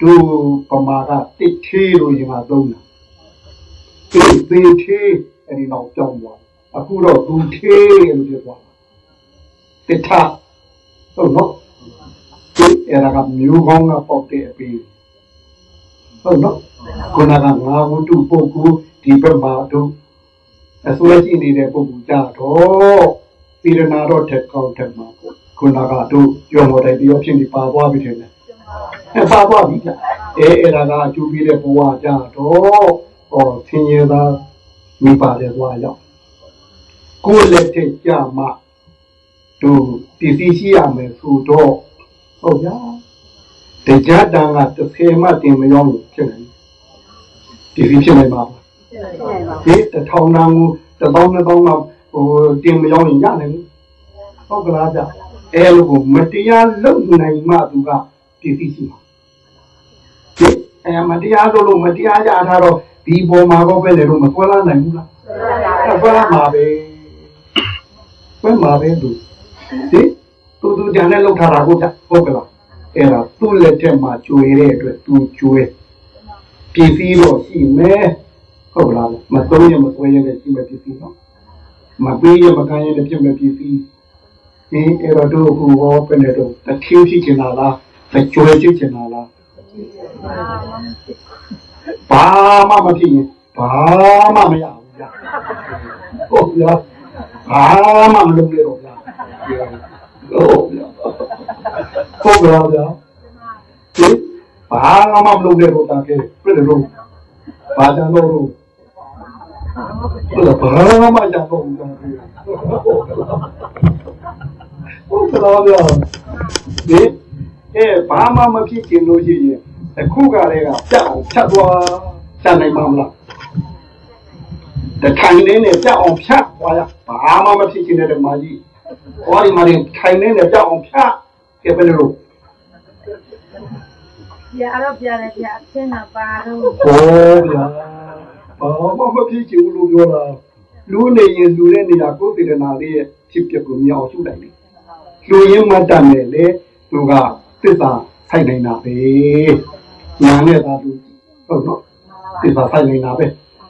တို့ပမာကတိသေးလို့ရင်မှာသုံးတာတိသေးသေးအဲ့ဒီတော့ကြောင်းသွားအခုတော့သူသေးလို့ပြောသွားတိထဟုတ်နော်ဒီ အဲ့ဒါကမျိုးကောင်းကပေါက်တဲ့အပြီးဟုတ်နော်ခုနကငါဝတ္ထုပုဂ္ဂိုလ်ဒီဘက်မှာတို့အစွဲကြည့်နေတဲ့ပုဂ္ဂိုလ်ကြတော့သီရနာတော့ထက်ကောင်းထက်မှာပေါ့ခုနကတို့ရောမော်တိုင်ပြောဖြစ်နေပါသွားပြီထင်တယ်အဲပါသွားပြီကြာအဲအဲ့ဒါကအကျိုးပေးတဲ့ဘဝကြတော့ဟောသင်ရသာမိပါတယ်သွားရောက်ကိုယ်လက်ထက်ကြမှာတို့တည်တည်ရှိရမယ်ဆိုတော့ ဟုတ်ဗျာတရားတန်က30မှတင်မရောဘူးဖြစ်နေဒီဖြစ်ဖြစ်နေမှာပါဒီတထောင်တန်ကိုတစ်ပေါင်းနှစ်ပေါင်းတော့ဟိုတင်မရောရင်ရနိုင်ဘူးဟုတ်ကလားဗျအဲလိုကိုမတရားလုံနိုင်မှသူကပြည့်စည်ရှိမှာဒီအဲမတရားလို့လို့မတရားရထားတော့ဒီပေါ်မှာတော့ပဲလေတော့မဆွဲလာနိုင်ဘူးလားဆွဲလာမှာပဲဆွဲမှာပဲသူဒီ သူသူကြံနဲ့လောက်ထားတာဟုတ်ကြဟုတ်ကလားအဲ့ဒါသူ့လက်ထက်မှာကျွေတဲ့အတွက်သူကျွေပြည့်စည်တော့ရှိမယ်ဟုတ်လားမသုံးရမဆွဲရတဲ့ရှိမယ်ပြည့်စည်တော့မပေးရမခံရတဲ့ဖြစ်မဲ့ပြည့်စည်ဒီအဲ့တော့တို့ကူဟောပဲနေတော့တထင်းဖြစ်ချင်တာလားတကျွေဖြစ်ချင်တာလားဘာမှမဖြစ်ရင်ဘာမှမရဘူးဗျာဟုတ်ဗျာဘာမှမလုပ်ရတော့ဗျာ ဟုတ်ဗျာဟုတ်ဗျာဗျာဒီဘာမှမလုပ်ရတော့တာကဲပြည့်လို့ဘာကြလို့လို့ဘာမှမကြတော့ဘူးဟုတ်ကဲ့ဗျာဒီအဲဘာမှမဖြစ်ချင်လို့ရှိရင်အခုကလည်းကပြတ်အောင်ဖြတ်သွားဖြတ်နိုင်မှာမလားတထိုင်နေနဲ့ပြတ်အောင်ဖြတ်သွားရဘာမှမဖြစ်ချင်တဲ့မာကြီး ဟောဒီမှာထိုင်နေနဲ့ပြတ်အောင်ဖြတ်ကဲဘယ်လိုပြာတော့ပြတယ်ပြအဆင်းတာပါတော့ဟောဗျာဘာမှမဖြစ်ချင်ဘူးလို့ပြောတာလူနေရင်လူတဲ့နေရာကိုယ်တည်နာလေးရဲ့ဖြစ်ပျက်ကိုမြင်အောင်ရှုလိုက်တယ်လူရင်းမတတ်နဲ့လေသူကသစ္စာဆိုင်နေတာပဲညာနဲ့သာသူဟုတ်နော်သစ္စာဆိုင်နေတာပဲ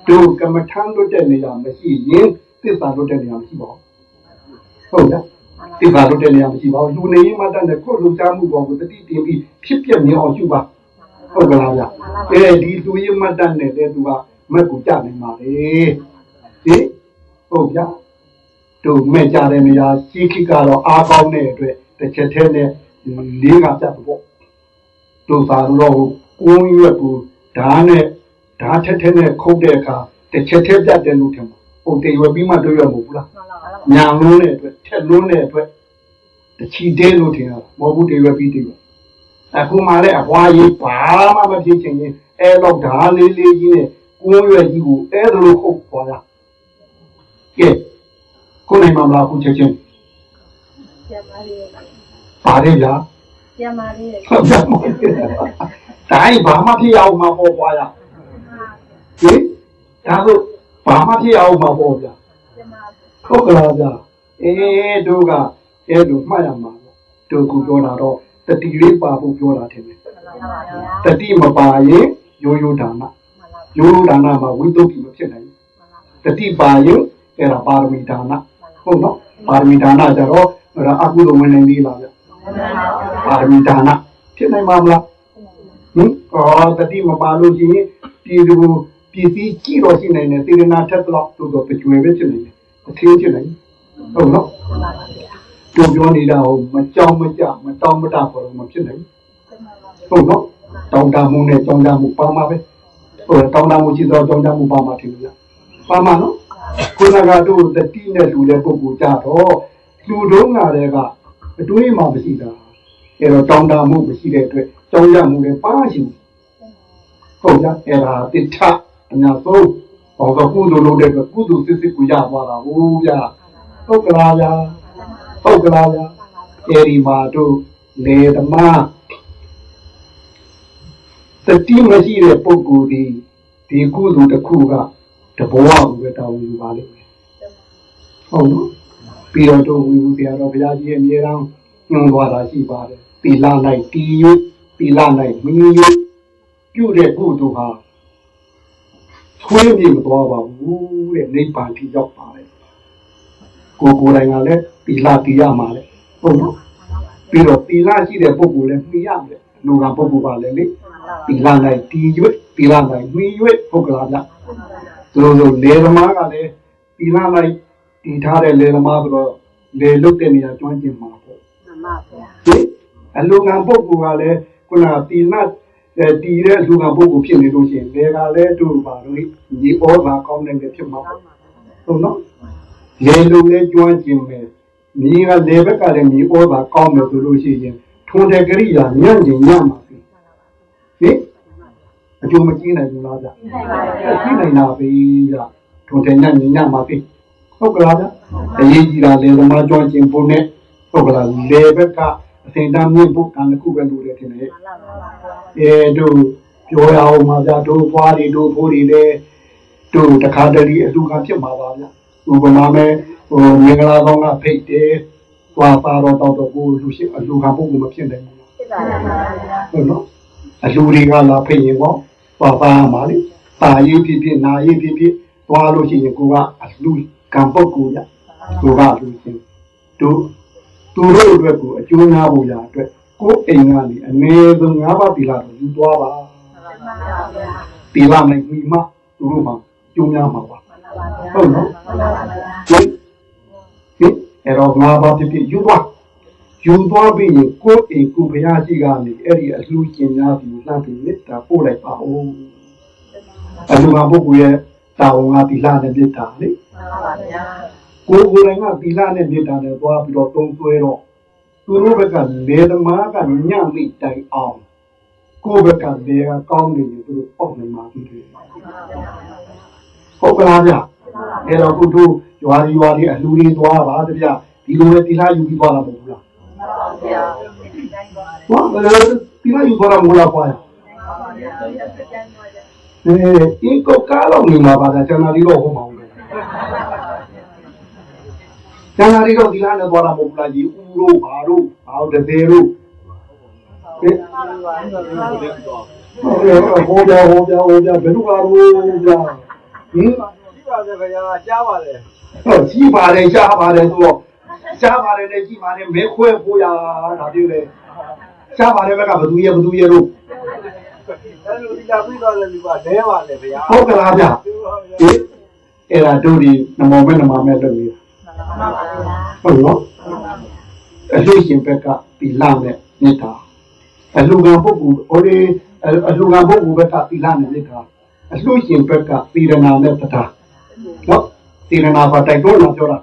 သူကမ္မထမ်းလို့တဲ့နေရာမရှိရင်သစ္စာလို့တဲ့နေရာမရှိပါဘူးဟုတ်လား သစ္စာလို့တဲ့နေရာမရှိပါဘူးလူနေရင်မတတ်နဲ့ကိုယ်လူချမှုပေါ်ကိုတတိတင်ပြီးဖြစ်ပျက်မြင်အောင်ရှုပါဟုတ်ကလားဗျအဲဒီလူရင်းမတတ်နဲ့တဲ့သူကမက်ကိုကြနိုင်ပါလေဟင်ဟုတ်ဗျတို့မဲ့ကြတဲ့နေရာရှိခိကတော့အားကောင်းတဲ့အတွက်တစ်ချက်တည်းနဲ့လေးကပြတ်ပေါ့တို့သာတော့ကိုင်းရွက်ကိုဓာတ်နဲ့ဓာတ်ထက်ထက်နဲ့ခုတ်တဲ့အခါတစ်ချက်တည်းပြတ်တယ်လို့ထင်ပါဟုတ်တယ်ရွယ်ပြီးမှတို့ရွက်မဟုတ်ဘူးလား ညာလုံးတဲ့အတွက်ထက်လုံးတဲ့အတွက်တချီတဲလို့ထင်တာမဟုတ်ဘူးတရွယ်ပြီးတရွယ်အခုမှလည်းအဟွာကြီးဘာမှမဖြစ်ချင်ရင်အဲတော့ဓာတ်လေးလေးကြီးနဲ့ကိုင်းရွက်ကြီးကိုအဲဒါလိုခုတ်သွားတာကဲကိုနိုင်မလားခုချက်ချင်းကျမလေးပါတယ်ဗျာကျမလေးဟုတ်ဗျာတိုင်းဘာမှဖြစ်အောင်မပေါ်ပွားရဟင်ဒါဆိုဘာမှဖြစ်အောင်မပေါ်ဗျာကျမ ဟုတ်ကလားဗျာအေးတို့ကအဲလိုမှတ်ရမှာတို့ကူပြောတာတော့တတိလေးပါဖို့ပြောတာထင်တယ်တတိမပါရင်ရိုးရိုးဒါနရိုးရိုးဒါနမှာဝိသုဒ္ဓိမဖြစ်နိုင်ဘူးတတိပါရင်အဲ့ဒါပါရမီဒါနဟုတ်နော်ပါရမီဒါနကြတော့အဲ့ဒါအကုသိုလ်ဝင်နေသေးလားဗျပါရမီဒါနဖြစ်နိုင်မှာမလားဟင်ဟောတတိမပါလို့ရှိရင်ပြည်သူပြည်စည်းကြည့်တော့ရှိနိုင်တယ်သေရနာထက်တော့တို့တော့ကြွယ်ပဲဖြစ်နေတယ် အသေးဖြစ်နိုင်ဟုတ်နော်တို့ပြောနေတာဟိုမကြောင်မကြမတောင်းမတခေါ်တော့မဖြစ်နိုင်ဟုတ်နော်တောင်းတမှုနဲ့ကြောင်းတမှုပါမှာပဲဟိုတောင်းတမှုရှိတော့ကြောင်းတမှုပါမှာထင်လို့ပါမှာနော်ခုနကတို့တတိနဲ့လူတဲ့ပုဂ္ဂိုလ်ကြတော့လူတုံးကလည်းကအတွေးမှမရှိတာအဲတော့တောင်းတမှုမရှိတဲ့အတွက်ကြောင်းတမှုလည်းပါရှိဘူးဟုတ်ကြအဲ့ဒါတိထအများဆုံး ဟောကကုသိုလ်လုပ်တဲ့အတွက်ကုသိုလ်စစ်စစ်ကိုရသွားတာဟုတ်ဗျာဟုတ်ကလားဗျာဟုတ်ကလားဗျာအဲဒီမှာတို့လေသမားတတိမရှိတဲ့ပုဂ္ဂိုလ်ဒီဒီကုသိုလ်တစ်ခုကတဘောကိုပဲတောင်းယူပါလိမ့်မယ်ဟုတ်နော်ပြီးတော့တို့ဝီဝူဆရာတော်ဘုရားကြီးအမြဲတမ်းညွှန်သွားတာရှိပါတယ်ပီလာ၌တီး၍ပီလာ၌မီး၍ပြုတဲ့ကုသိုလ်ဟာ ဆွေးပြေမသွားပါဘူးတဲ့နိဗ္ဗာန်ထိရောက်ပါတယ်ကိုယ်ကိုယ်တိုင်ကလည်းပီလာတီးရမှာလေဟုတ်နော်ပြီးတော့ပီလာရှိတဲ့ပုဂ္ဂိုလ်လည်းမှီရမယ်လူကပုဂ္ဂိုလ်ပါလေလေပီလာ၌တီး၍ပီလာ၌မီး၍ဟုတ်ကလားဗျသူတို့ဆိုလေသမားကလည်းပီလာ၌တည်ထားတဲ့လေသမားဆိုတော့လေလုတ်တဲ့နေရာကျွမ်းကျင်မှာပေါ့မှန်ပါဗျာဟင်အလူငံပုဂ္ဂိုလ်ကလည်းခုနကတီ နတ်အဲတီတဲ့လူငံပုဂ္ဂိုလ်ဖြစ်နေလို့ရှိရင်လေကလည်းတို့ပါလို့ညီဩဘာကောင်းတဲ့ဖြစ်မှာပေါ့ဟုတ်နော်လေလူလည်းကျွမ်းကျင်မယ်ညီကလေဘက်ကလည်းညီဩဘာကောင်းတယ်ဆိုလို့ရှိရင်ထုံတဲ့ကရိယာညံ့ကျင်ညံ့ပါပြီအကျိုးမကြီးနိုင်ဘူးလားဗျကြီးနိုင်တာပဲဗျထုံတယ်ညညညမှာပြီဟုတ်ကလားဗျအရေးကြီးတာလေသမားကြောကျင်ဖို့နဲ့ဟုတ်ကလားလေဘက်ကအစိမ်တမ်းမြင့်ဖို့ကံတစ်ခုပဲလို့တယ်ထင်တယ် အဲတို့ပြောရအောင်ပါဗျာတို့ဖွားတွေတို့ဖိုးတွေလည်းတို့တခါတည်းအလူကဖြစ်မှာပါဗျာဥပမာမဲ့ဟိုမင်္ဂလာဆောင်ကဖိတ်တယ်သွားပါတော့တော့တော့ကိုလူရှိအလူကပုဂ္ဂိုလ်မဖြစ်နိုင်ဘူးလားဖြစ်ပါလားဟုတ်နော်အလူတွေကလာဖိတ်ရင်ပေါ့သွားပါမှာလေပါရေးဖြစ်ဖြစ်နာရေးဖြစ်ဖြစ်သွားလို့ရှိရင်ကိုကအလူကံပုဂ္ဂိုလ်ရကိုကလူချင်းတို့သူတို့အတွက်ကိုအကျိုးများဖို့ရအတွက် ကိုယ်အိမ်ကနေအနည်းဆုံး၅ပါးသီလကိုယူသွားပါသီလနဲ့မိမသူတို့မှာကျိုးများမှာပါဟုတ်နော်ဟင်ဟင်အဲ့တော့၅ပါးဖြစ်ဖြစ်ယူသွားယူသွားပြီးရင်ကိုယ်အိမ်ကိုဘုရားရှိကနေအဲ့ဒီအလှကျင်များပြီးလှမ်းပြီးမေတ္တာပို့လိုက်ပါဦးအလူကပုဂ္ဂိုလ်ရဲ့တာဝန်ကသီလနဲ့မေတ္တာလေကိုယ်ကိုယ်တိုင်ကသီလနဲ့မေတ္တာနဲ့သွားပြီးတော့သုံးဆွဲတော့ သူတို့ဘက်ကလေသမားကညံ့မိတိုင်အောင်ကိုယ်ဘက်ကလေကကောင်းနေရင်သူတို့အောက်နေမှာသူတွေဟုတ်ကလားဗျအဲ့တော့ခုတို့ရွာဒီရွာဒီအလူတွေသွားပါတဗျဒီလိုလေသီလယူပြီးသွားတာမဟုတ်ဘူးလားဟောဘယ်လိုသီလယူသွားတာမဟုတ်လားကွာအဲအင်းကိုကားတော့နေမှာပါဒါကျွန်တော်ဒီတော့ဟောမှာဘူး ကျန်တာတွေတော့ဒီလားနဲ့သွားတာမဟုတ်ဘူးလားကြီးဦးတို့ဘာတို့ဘာတို့တသေးတို့ဟဲ့ဟိုကြောဟိုကြောဟိုကြောဘယ်လိုပါလို့ကြာဟင်ရှိပါတယ်ခင်ဗျာကြားပါတယ်ဟောကြီးပါတယ်ရှားပါတယ်ဆိုတော့ရှားပါတယ်နဲ့ကြီးပါတယ်မဲခွဲဖို့ရတာပြည့်လေရှားပါတယ်ဘက်ကဘသူရဲ့ဘသူရဲ့တို့အဲ့လိုဒီလာပြီးတော့လည်းဒီပါဒဲပါလေခင်ဗျာဟုတ်ကလားဗျဟင်အဲ့ဒါတို့ဒီနမောမဲနမမဲလုပ်နေတာ ဟုတ်နော်အလို့ရှင်ဘက်ကဒီလာနဲ့နေတာအလူကပုဂ္ဂိုလ်ဟိုဒီအလူကပုဂ္ဂိုလ်ဘက်ကဒီလာနဲ့နေတာအလို့ရှင်ဘက်ကသီရနာနဲ့တရားနော်သီရနာပါတိုက်တော့လာပြောတာ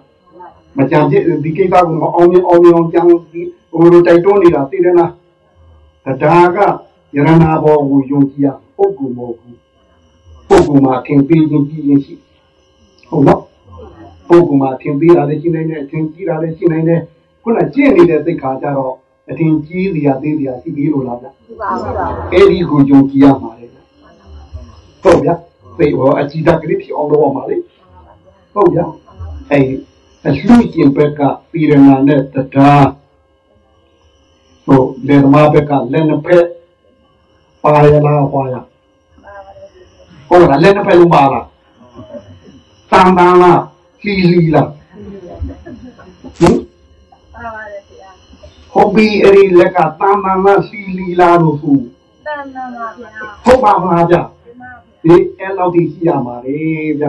မကြံပြစ်ဒီကိစ္စကမအောင်မြင်အောင်မြင်အောင်ကြံဒီဟိုလိုတိုက်တွန်းနေတာသီရနာတရားကယရနာဘောကိုယုံကြည်ရပုဂ္ဂိုလ်မဟုတ်ဘူးပုဂ္ဂိုလ်မှာသင်ပေးခြင်းကြည်ရင်ရှိဟုတ်နော် ပုဂ္ဂိုလ်မှာသင်ပေးတာလည်းရှိနိုင်တယ်သင်ကြည်တာလည်းရှိနိုင်တယ်ခုနကျင့်နေတဲ့သိက္ခာကြတော့အထင်ကြီးစရာသေးစရာရှိသေးလို့လားဗျအဲ့ဒီကိုယုံကြည်ရမှာလေဟုတ်ဗျာသေဘောအကြည်တကလေးဖြစ်အောင်လုပ်ရမှာလေဟုတ်ဗျာအဲ့အလှကျင်ဘက်ကပြည်ရနာနဲ့တရားဟုတ်လေသမားဘက်ကလည်းနှစ်ဖက်ပါရလားဟွာရဟုတ်လားလည်းနှစ်ဖက်လုံးပါလားတန်တန်လား လီလီလားဟင်ပါပါတယ်ဆရာဟုတ်ပြီအဲ့ဒီလက်ကတန်တန်လားလီလီလားလို့ဆိုတန်တန်ပါဗျာဟုတ်ပါမလားဗျဒီမှာဒီအဲ့လောက်ထိရှိရမှာလေဗျ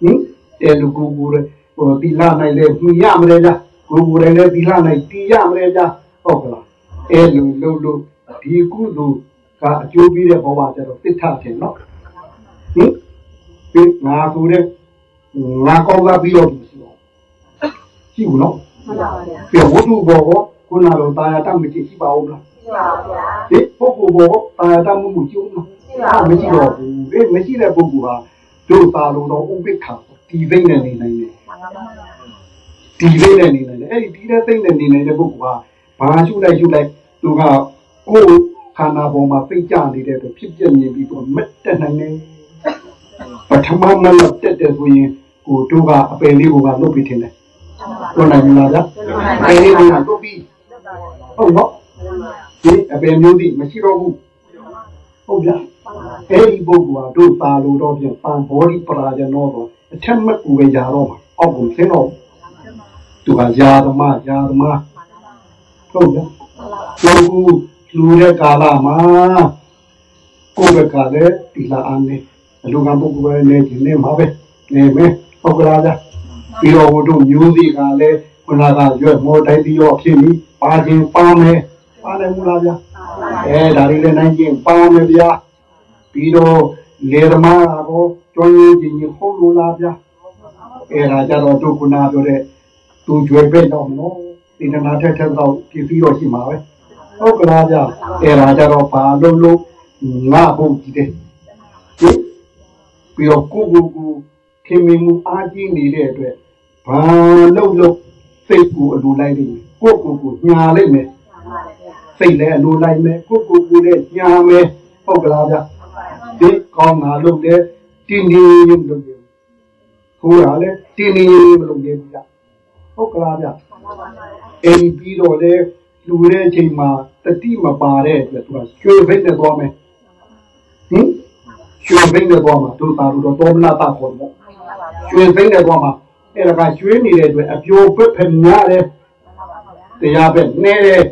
ဟင်အဲ့လူကူကူရဟိုတီလာနိုင်လေညရမလဲဗျကိုကူတယ်လေတီလာနိုင်တီရမလဲဗျဟုတ်ကလားအဲ့လူလုံးလို့ဒီကုသိုလ်ကအကျိုးပေးတဲ့ဘဝကျတော့တိထတယ်နော်ဟင်ဒီငါကူတဲ့ ငါကောင်းလာပြီးတော့ရှိတော့ရှိဘူးနော်မှန်ပါဗျာပြဝတ္ထုဘောကိုခုနလိုတာယာတမရှိရှိပါဦးလားရှိပါဗျာဒီပုဂ္ဂိုလ်ဘောတာယာတမှုမှုရှိဦးလားအဲ့မရှိတော့ဘူးအေးမရှိတဲ့ပုဂ္ဂိုလ်ဟာတို့သာလို့တော့ဥပိ္ပခာဒီသိမ့်နဲ့နေနိုင်တယ်ဒီသိမ့်နဲ့နေနိုင်တယ်အဲ့ဒီဒီတဲ့သိမ့်နဲ့နေနိုင်တဲ့ပုဂ္ဂိုလ်ဟာဘာရှုလိုက်ရှုလိုက်သူကကိုယ်ခန္ဓာပေါ်မှာသိကြနေတဲ့အတွက်ဖြစ်ပြမြင်ပြီးတော့မတ်တက်နိုင်တယ်ပထမမလတက်တယ်ဆိုရင် ကိုတို့ကအပယ်လေးကိုကလုတ်ပြီးထင်တယ်တို့နိုင်မလားဗျအပယ်လေးကိုကလုတ်ပြီးဟုတ်နော်ဒီအပယ်မျိုးဒီမရှိတော့ဘူးဟုတ်ဗျာ အဲ့ဒီပုဂ္ဂိုလ်ဟာတို့ပါလို့တော့ပြန်ပန်ဘောဒီပရာဇနောတော့အထက်မကူပဲຢာတော့မှာအောက်ကိုဆင်းတော့သူကຢာသမားຢာသမားဟုတ်ကဲ့သူကလူတဲ့ကာလမှာကိုယ်ဘက်ကလည်းဒီလာအားနေအလူကပုဂ္ဂိုလ်ပဲနေခြင်းနေမှာပဲနေမယ် ဟုတ်ကလားဗျပြီးတော့ဟိုတို့မျိုးစီကလည်းခုနကရွက်မောတိုင်းပြီးတော့ဖြစ်ပြီးပါခြင်းပါမယ်ပါတယ်မလားဗျအဲဒါလေးလည်းနိုင်ခြင်းပါမယ်ဗျာပြီးတော့လေသမားကတော့ကျွမ်းရည်ကြီးကြီးဟုတ်လို့လားဗျာအဲ့ဒါကြတော့ဒုက္ခနာပြောတဲ့သူကြွယ်ပဲ့တော့မလို့ဒီနာထက်ထက်တော့ပြပြီးတော့ရှိမှာပဲဟုတ်ကလားဗျာအဲ့ဒါကြတော့ဘာလို့လို့ငါဘုတ်ကြည့်တယ်ဟင်ပြီးတော့ကိုကိုကို ခင်မင်မှုအားကြီးနေတဲ့အတွက်ဘာလို့လို့စိတ်ကိုအလိုလိုက်နေကိုကိုကိုညာလိုက်မယ်စိတ်လည်းအလိုလိုက်မယ်ကိုကိုကိုလည်းညာမယ်ဟုတ်ကလားဗျဒီကောင်းတာလို့လည်းတင်းတင်းရုံလုပ်တယ်ဟိုရလည်းတင်းတင်းရုံမလုပ်သေးဘူးဗျဟုတ်ကလားဗျအိမ်ပြီးတော့လေလူတဲ့အချိန်မှာတတိမပါတဲ့အတွက်သူကရွှေဖိတ်နဲ့သွားမယ်ဟင်ရွှေဖိတ်နဲ့သွားမှာတို့သာတို့တော့တောမနာတာခေါ်တယ် ရွှေဖိတ်နဲ့သွားမှာအဲ့ဒါကရွှေနေတဲ့အတွက်အပြိုပက်ဖများတယ်တရားပဲနဲတယ်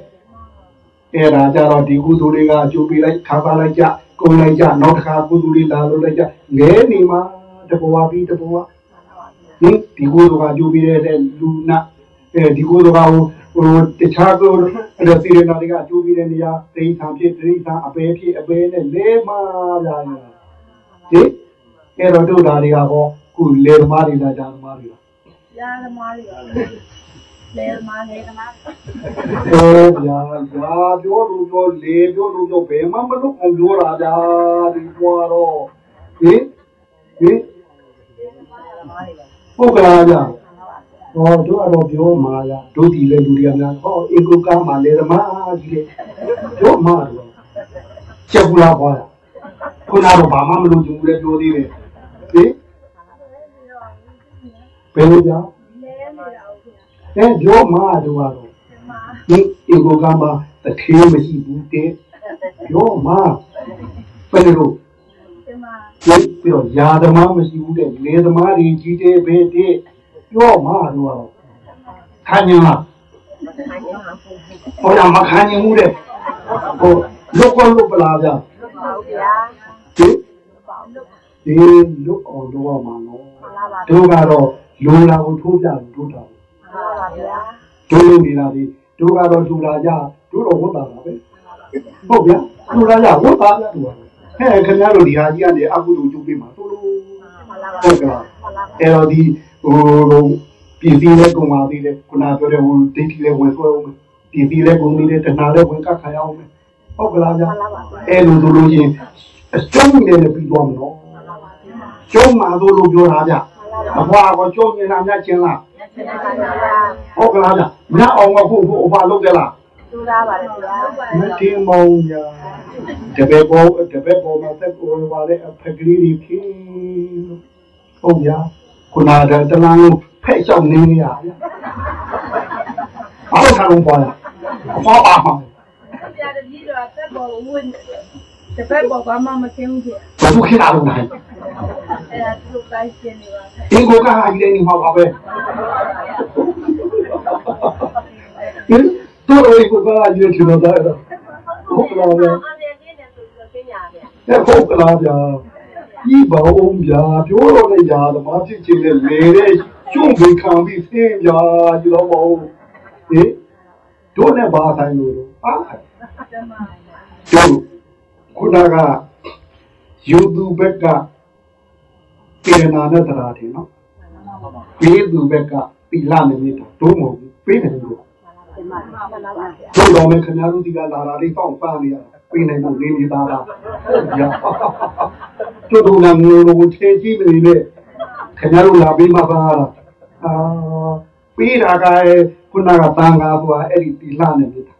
အဲ့ဒါကြတော့ဒီကုသိုလ်တွေကကြိုးပြလိုက်ခါပါလိုက်ကြကုန်လိုက်ကြနောက်တစ်ခါကုသိုလ်တွေလာလို့လိုက်ကြငဲနေမှာတဘဝပြီးတဘဝဟင်ဒီကုသိုလ်ကကြိုးပြတဲ့လူနာအဲဒီကုသိုလ်ကဟိုဟိုတခြားကိုအဲ့ဒီစေရနာတွေကကြိုးပြတဲ့နေရာဒိဋ္ဌာဖြစ်ဒိဋ္ဌာအပေဖြစ်အပေနဲ့လဲမှာလာရဟင်အဲ့တော့တို့ဓာတွေကဟော ခုလေသမားတွေလားဂျာသမားတွေလားရသမားတွေပါလေသမားလေသမားဟောဗျာဗျာပြောလို့ပြောလေပြောလို့ပြောဘယ်မှမလုပ်အောင်ပြောတာဗျာဒီကွာတော့ဟင်ဟင်ဟုတ်ကလားဗျာဟောတို့ကတော့ပြောမှာဗျာတို့ဒီလေလူတွေကများဟောအေကုကားမှာလေသမားကြီးလေပြောမှာတော့ချက်ဘူးလားကွာခုနကတော့ဘာမှမလုပ်ချင်ဘူးလေပြောသေးတယ်ဟင် ဘယ်လိုဗျာလဲနေတာဟုတ်ကဲ့အဲပြောမှာတို့ကတော့ဒီအေကိုကမှာတထေးမရှိဘူးတဲ့ပြောမှာဘယ်လိုဒီမှာလဲပြီးတော့ယာသမားမရှိဘူးတဲ့လေသမားတွေကြီးတဲ့ဘယ်တဲ့ပြောမှာတော့ကတော့ခံရင်လားဟောရမခံရင်ဘူးတဲ့ဟိုလုတ်ကောလုတ်ပလားဗျာဟုတ်ဗျာဒီဒီလုတ်အောင်တော့မှာနော်တို့ကတော့ လူလာကိုထိုးပြလို့ထိုးတာဟုတ်ပါဗျာတို့လူနေတာဒီတို့ကတော့လူလာကြတို့တော့ဝတ်တာပါပဲဟုတ်ဗျာလူလာကြဝတ်တာဗျာတို့ကဟဲ့ခင်ဗျားတို့ဒီဟာကြီးကနေအကုသိုလ်ကျုပ်ပေးမှာတို့လို့ဟုတ်ကဲ့အဲ့တော့ဒီဟိုပြည်စည်းလဲကုန်ပါသေးတယ်ခုနပြောတဲ့ဟိုဒိဋ္ဌိလဲဝင်ဆွဲအောင်ပြည်စည်းလဲကုန်နေတယ်တဏှာလဲဝင်ကခါရအောင်ဟုတ်ကလားဗျာအဲ့လိုဆိုလို့ချင်းအကျုံးနေနဲ့ပြီးသွားမလို့ကျုံးမှာတို့လို့ပြောတာဗျ အဘွားကကျုံးနေတာများချင်းလားဆက်ပါဗျာဟုတ်ကလားဗျညအောင်မဖို့ဖို့အဘလုပ်ကြလားသူသားပါတယ်ဗျာမတင်မောင်ညာတပည့်ပေါ်တပည့်ပေါ်မှာသက်ကိုပါလေအဖက်ကလေးတွေဖြင်းဟုတ်ဗျာခုနကတလန်းကိုဖက်လျှောက်နေနေရဗျဘာလို့ထားလုံးပေါ်ရအဖေါ်ပါမှာပြတကြီးတော့တက်ပေါ်ဝင် တပည့်ပေါ်ဘာမှမသိဘူးဗျာဘာလို့ခေတာလုံးလဲအဲ့ဒါသူ့တိုင်းရှင်းနေပါအင်ကိုကဟာကြီးနေမှာပါပဲဟင်တို့အိကိုကရွေးချလို့တော့ဟုတ်ကလားဗျာအားနေနေတယ်ဆိုပြီးတော့ရှင်းရဗျာအဲဟုတ်ကလားဗျာကြီးပါအောင်ဗျာပြောတော့လည်းယာသမားဖြစ်ခြင်းနဲ့လေတဲ့ကျုံခေခံပြီးဆင်းဗျာဒီတော့မဟုတ်ဟေးတို့နဲ့ဘာဆိုင်လို့တော့အာတမတို့ ခုနကယူသူဘက်ကပြေနာနဲ့တရားတယ်နော်ပြေသူဘက်ကပိလာနေနေတာတို့မဟုတ်ဘူးပြေနေလို့ဒီမှာမှန်ပါပါဗျာတို့တော်မယ်ခင်ဗျားတို့ဒီကလာလာလေးတောင်းပန်းနေရပြေနေလို့နေနေတာပါဗျာတို့တို့ကငိုလို့ချေကြည့်မနေနဲ့ခင်ဗျားတို့လာပြီးမှပါလားအာပြေတာကခုနကတန်ကားဆိုတာအဲ့ဒီပိလာနေနေတာ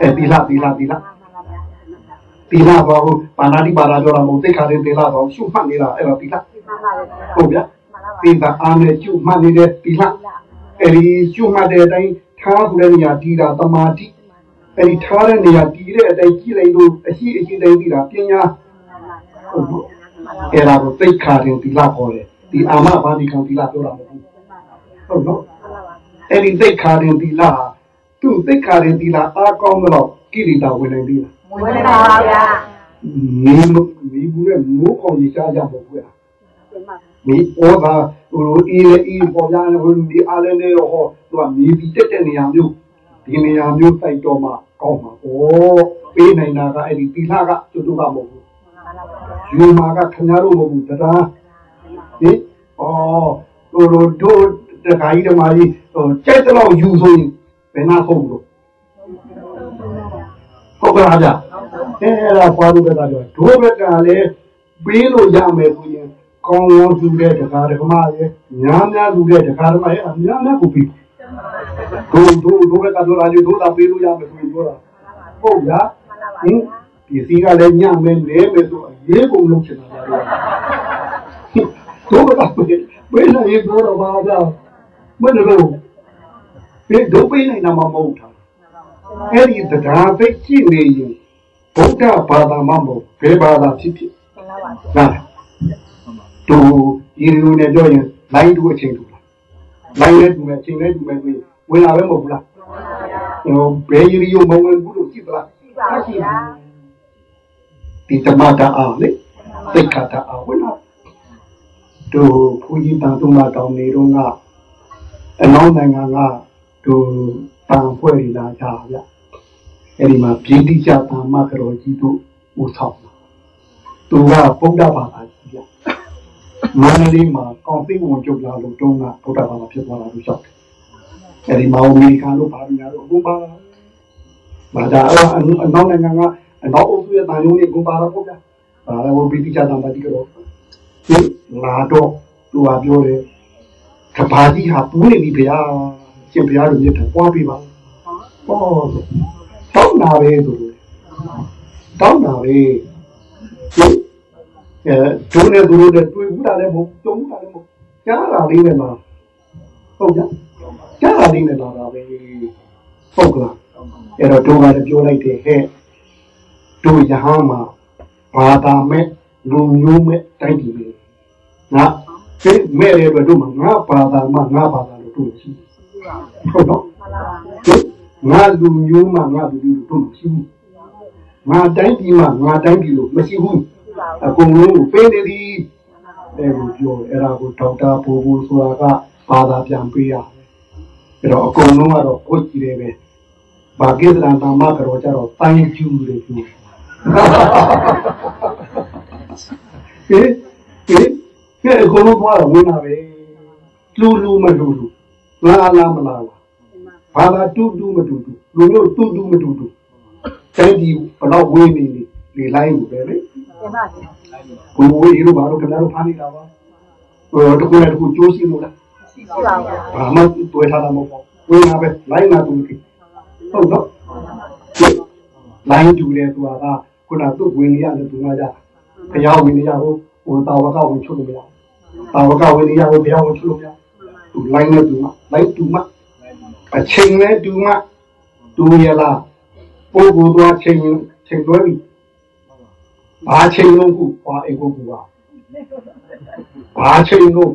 အဲ့ပိလာပိလာပိလာ တီလာပါဘူးပါဏာတိပါဒပြောတာမဟုတ်သိခါတဲ့တီလာတော့ရှုမှတ်နေတာအဲ့တော့တီလာဟုတ်ဗျာတီလာအားနဲ့ရှုမှတ်နေတဲ့တီလာအဲ့ဒီရှုမှတ်တဲ့အတိုင်းထားဆိုတဲ့နေရာတီတာတမာတိအဲ့ဒီထားတဲ့နေရာတီတဲ့အတိုင်းကြည့်လိုက်လို့အရှိအရှိတိုင်းတီတာပညာဟုတ်ဘူးအဲ့ဒါကိုသိခါတဲ့တီလာခေါ်တယ်ဒီအာမဘာဒီခံတီလာပြောတာမဟုတ်ဘူးဟုတ်နော်အဲ့ဒီသိခါတဲ့တီလာသူ့သိခါတဲ့တီလာအားကောင်းတော့ကိရိတာဝင်နေပြီလား ဝင်ပါပါဗျာမီးမီးဘူးနဲ့မိုးခေါင်ရရှားကြဖို့ကွာမီးဩသာဟိုအေးလေအေးပေါ်ကြတယ်ဟိုဒီအားလည်းနေတော့ဟောသူကမီးပြီးတက်တဲ့နေရာမျိုးဒီနေရာမျိုးစိုက်တော့မှကောင်းမှာဩပေးနိုင်တာကအဲ့ဒီတိလာကကျွတ်ကမဟုတ်ဘူးယူမာကခင်ဗျားတို့မဟုတ်ဘူးတရားဟင်ဩဟိုတို့တို့တခါကြီးတမာကြီးဟိုကြိုက်တော့ယူဆိုရင်ဘယ်နာဆုံးလို့ ဟုတ်ကဲ့ဗျအဲ့ဒါပွားလို့ပဲတာပြောဒိုးဘက်ကလည်းပေးလို့ရမယ်ဆိုရင်ကောင်းကောင်းလူတဲ့တရားဓမ္မရဲ့များများလူတဲ့တရားဓမ္မရဲ့အများများကိုပြီးတို့တို့တို့ကတော့လာလို့တို့သာပေးလို့ရမယ်ဆိုရင်ပြောတာဟုတ်လားဟင်ဒီစီကလည်းညမယ်လဲမယ်ဆိုအရေးကုန်လုပ်ချင်တာတို့ကပေးလို့ရတော့ပါတော့မင်းတို့ဒီတို့ပေးနိုင်တာမဟုတ်တာ အဲ့ဒီတရားသိကြည့်နေရင်ဗုဒ္ဓဘာသာမှမဟုတ်ဘယ်ဘာသာဖြစ်ဖြစ်ဟုတ်တူဒီလိုနဲ့ပြောရင်လိုင်းတူအချိန်တူလားလိုင်းနဲ့တူမယ်အချိန်နဲ့တူမယ်ဆိုရင်ဝင်လာပဲမဟုတ်ဘူးလားဟိုဘယ်ရီယိုမဝင်ဘူးလို့ရှိသလားရှိပါဘူးဒီဓမ္မတာအားလေသိက္ခာတာအားဝင်လာတို့ဘုန်းကြီးတန်တုံးမတောင်းနေတော့ကအနောက်နိုင်ငံကတို့ တန်ဖွဲ့လာကြဗျအဲ့ဒီမှာပြည်တိကျတာမကတော်ကြီးတို့ဦးဆောင်သူကဗုဒ္ဓဘာသာကြီးဗျမန္တလေးမှာကောင်သိဝင်ကျုပ်လာလို့တုံးကဗုဒ္ဓဘာသာဖြစ်သွားတာလို့ရှောက်တယ်အဲ့ဒီမှာအမေရိကန်တို့ဗာမီယာတို့အခုပါဘာသာအနောက်နိုင်ငံကအနောက်အုပ်စုရဲ့တန်ရုံးတွေကိုပါတော့ဗျာဒါလည်းပြည်တိကျတာမတိကတော့ဒီလာတော့သူကပြောတယ်ကဘာကြီးဟာပူးနေပြီဗျာ ရှင်ဗျာတို့မြတ်ပွားပြပါဟောတောင်းတာပဲဆိုတောင်းတာပဲအဲဒုနဲ့သူတို့နဲ့တွေ့ဘူးတာလည်းမဟုတ်ကြုံဘူးတာလည်းမဟုတ်ကြားတာလေးနဲ့မှာဟုတ်ကြကြားတာလေးနဲ့လာတာပဲဟုတ်ကလားအဲ့တော့တို့ကလည်းပြောလိုက်တယ်ဟဲ့တို့ရဟန်းမှာဘာသာမဲ့လူမျိုးမဲ့တိုင်းပြည်ပဲငါဒီမဲ့ရတဲ့တို့မှာငါဘာသာမှငါဘာသာလို့တို့ရှိ ဟုတ်တော့ငါလူမျိုးမှငါလူမျိုးတို့မရှိဘူးငါတိုင်းပြည်မှငါတိုင်းပြည်လို့မရှိဘူးအကုန်လုံးကိုပေးနေသည်အဲ့လိုပြောအဲ့ဒါကိုဒေါက်တာဘူဘူဆိုတာကဘာသာပြန်ပေးရအဲ့တော့အကုန်လုံးကတော့ကိုကြည့်တယ်ပဲဘာကိစ္စတန်တမကတော့ကြတော့တိုင်းကျူတယ်ပြောဟေးဟေးကဲအကုန်လုံးသွားတော့ဝင်လာပဲလူလူမလူလူ လာလာမလာလာဘာသာတူတူမတူတူလူမျိုးတူတူမတူတူတိုင်းပြည်ဘလောက်ဝေးနေနေလေလိုက်လို့ပဲလေကိုဝေးလို့ဘာလို့ခင်ဗျားတို့ဖမ်းနေတာပါဟိုတကူနဲ့တကူကြိုးစီလို့လားရှိပါဘူးဘာမှတွေ့ထားတာမဟုတ်ဘူးဝေးလာပဲလိုက်လာတူတယ်ဟုတ်တော့လိုင်းတူတယ်ဆိုတာကခုနသူ့ဝင်ရတဲ့သူကကြဘုရားဝင်ရဟိုဟိုတာဝကဝင်ချုပ်လို့မရတာဝကဝင်ရဟိုဘုရားဝင်ချုပ်လို့မရ သူလိုင်းနဲ့တူမှလိုင်းတူမှအချိန်နဲ့တူမှတူရလားပုဂ္ဂိုလ်သွားချိန်ချိန်တွဲပြီဘာချိန်လုံးခုဘာအေကိုကူပါဘာချိန်လုံး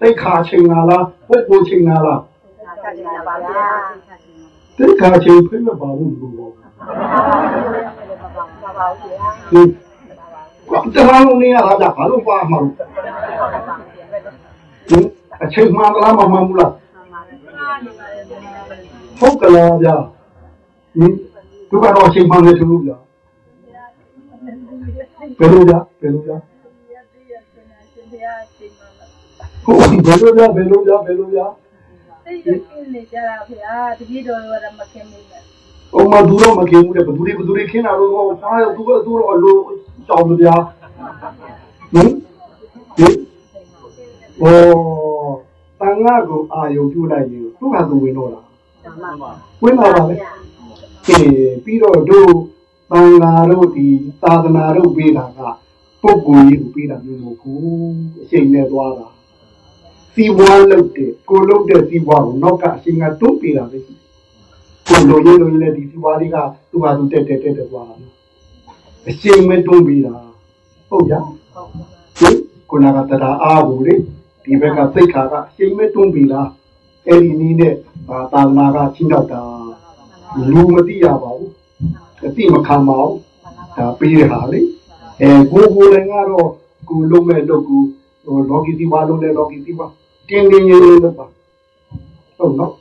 သိခါချိန်လာလားပုဂ္ဂိုလ်ချိန်လာလားသိခါချိန်ဖိမပါဘူးလို့ပြောဒီတရားလုံးနေရတာဘာလို့ပါမှာလဲ အချိန်မှလားမမှန်ဘူးလားဟုတ်ကလားဗျာဟင်သူကတော့အချိန်မှနေသူဗျာဘယ်လိုဗျာဘယ်လိုဗျာဟုတ်ဘယ်လိုဗျာဘယ်လိုဗျာဘယ်လိုဗျာသိရကင်းနေကြတာဗျာတတိတော်ရောမခင်ဘူးနဲ့။အော်မသူတော့မခင်ဘူးလေဘသူတွေဘသူတွေခင်းတာတော့ဟောသားရသူကသူတော့အလိုကြောင်ကြ။ဟင်ဟင်။ အော်တန်ငါကိုအာယုံပြလိုက်ရင်သူ့ဟာသူဝင်တော့လား။ဝင်လာပါလေ။ကဲပြီးတော့တို့တန်ဃာတို့ဒီသာသနာတို့ပေးတာကပုဂ္ဂိုလ်ကြီးကိုပေးတာမျိုးမဟုတ်ဘူး။အချိန်နဲ့သွားတာ။စီဝါလုပ်တယ်ကိုလုပ်တဲ့စီဝါကိုနောက်ကအချိန်ကတွန်းပေးတာပဲရှိတယ်။ကိုလိုရင်းလိုရင်းနဲ့ဒီစီဝါလေးကသူ့ဟာသူတက်တက်တက်တက်သွားတာ။အချိန်မဲ့တွန်းပေးတာ။ဟုတ်ကြ။ဟင်ကိုနာကတရားအားကိုလေ ဒီဘက်ကသိက္ခာကအချိန်မဲ့တွန်းပေးတာ။အဲ့ဒီနည်းနဲ့သာသနာကချင်းတော့တာလူမသိရပါဘူး။အသိမခံပါဘူး။ဒါပေးရဟာလေ။အဲကိုကိုလည်းကတော့ကိုလုံးမဲ့လုပ်ကိုဟိုလောကီစီဝါလုံးနဲ့လောကီစီဝါတင်းတင်းရင်းရင်းလုပ်ပါဟုတ်နော်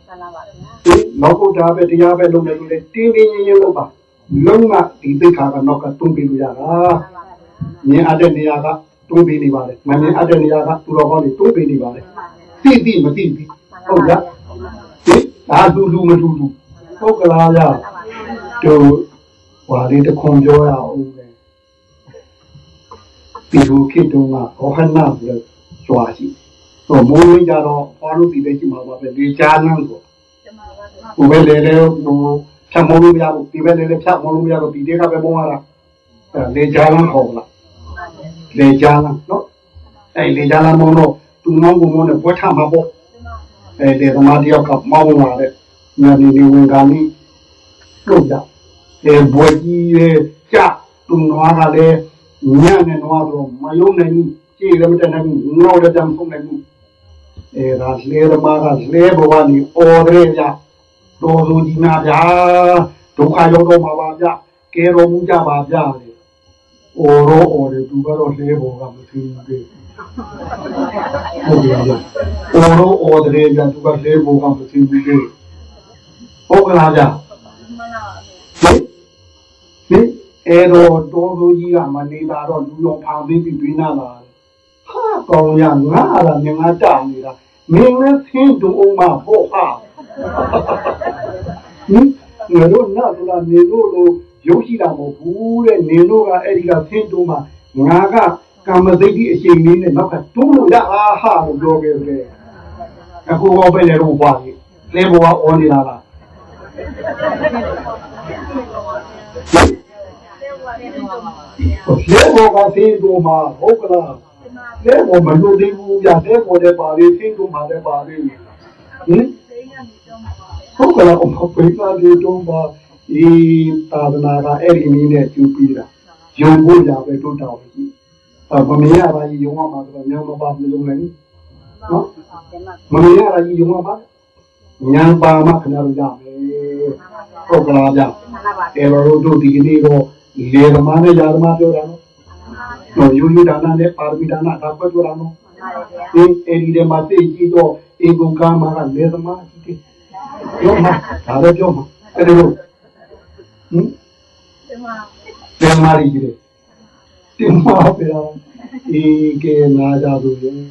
ဒီနောက်ဘုရားပဲတရားပဲလုပ်နေလို့လေတင်းတင်းရင်းရင်းလုပ်ပါလုံးဝဒီသိက္ခာကနောက်ကတွန်းပေးလို့ရတာမြင်အပ်တဲ့နေရာက တွန်းပေးနေပါလေမမြင်အပ်တဲ့နေရာကသူတော်ကောင်းတွေတွန်းပေးနေပါလေသိသိမသိသိဟုတ်လားဒီဒါလူလူမလူလူဟုတ်ကလားဗျာတို့ဟွာလေးတခွန်ပြောရအောင်လေဒီလိုခေတ်တုန်းကဘောဟနာဆိုတဲ့ကျွာရှိတော့မိုးရင်းကြတော့ဘာလို့ဒီတဲ့ရှိမှာပါပဲလေချာနန်းဆိုကျမပါတော့ဟိုပဲလေလေဟိုဖြတ်မလို့မရဘူးဒီပဲလေလေဖြတ်မလို့မရတော့ဒီတဲ့ကပဲပုံရတာအဲလေချာနန်းခေါ်လား လေချာနန်းနော်အဲလေချာနန်းမလို့သူနောင်းကမနဲ့ပွဲထမှာပေါ့အဲဒီသမားတယောက်ကမောင်းလာတဲ့ညနေနေဝင်ကနီးလို့ကြအဲဘွယ်ကြီးရဲ့ကြသူနွားကလည်းညနေနွားတော့မယုံနိုင်ဘူးကြည့်ရမတဲ့နိုင်ဘူးငေါတဲ့ကြမ်းဆုံးနိုင်ဘူးအဲဒါလေသမားကလေဘဝနီအော်ရဲကြတော်သူကြီးများဗျာဒုက္ခရောက်တော့မှာပါဗျကဲတော်မူကြပါဗျာလေ အော်ရောအော်တယ်သူကတော့လေဘောကမသိဘူးလေဟုတ်တယ်ဗျအော်ရောအော်တယ်ဗျသူကလေဘောကမသိဘူးလေဟုတ်ကလားဗျမနာဟင်ဟင်အဲတော့တော်သူကြီးကမနေတာတော့လူတော်ဖန်ပြီးပြီးပြီးနာလာဟာကောင်းရငါလာငါတာနေတာမင်းလည်းသင်တူအောင်မဖို့ဟာဟင်ငါတို့နာလာနေလို့လို့ ရုပ်ရှိတာမဟုတ်ဘူးတဲ့နေလို့ကအဲ့ဒီကသင်တူမှာငါကကာမစိတ်ကြီးအရှိန်လေးနဲ့နောက်ကတွန်းလို့ရအားဟာလို့ပြောခဲ့တယ်အခုတော့ပဲလေတော့ပါလေလေဘောကအော်နေတာလားလဲဘောကဖေးတို့မှာဟုတ်ကလားလဲဘောမလို့သေးဘူးဗျလဲဘောတဲ့ပါလေးဖေးတို့မှာလည်းပါလေးဟင်သိနေပြီတော့မှာပါဟုတ်ကလားအမပိတ်လာလေးတော့ပါ ဒီသာသနာကအဲ့ဒီနည်းနဲ့ကျူပြီးတာယုံဖို့ရပဲတို့တောင်းကြည့်အမမရပါကြီးယုံမှာဆိုတော့ညမပါမယုံနိုင်နော်မမရပါကြီးယုံမှာညာပါမှခဏလို့ရမယ်ဟုတ်ကလားဗျအဲ့တော့တို့ဒီကနေ့တော့လေသမားနဲ့ယာသမားပြောတာနော်တော့ယူယူဒါနနဲ့ပါရမီဒါနဒါပတ်ကြရအောင်ဒီအဲဒီထဲမှာသိကြည့်တော့အေဂုံကာမကလေသမားကြည့်တယ်ပြောမှာဒါလည်းပြောမှာအဲ့ဒါလို့ ဟင်ကျမလေမာရီကြီးတယ်တင်မှာပဲအေကေနာကြသူရေဟင်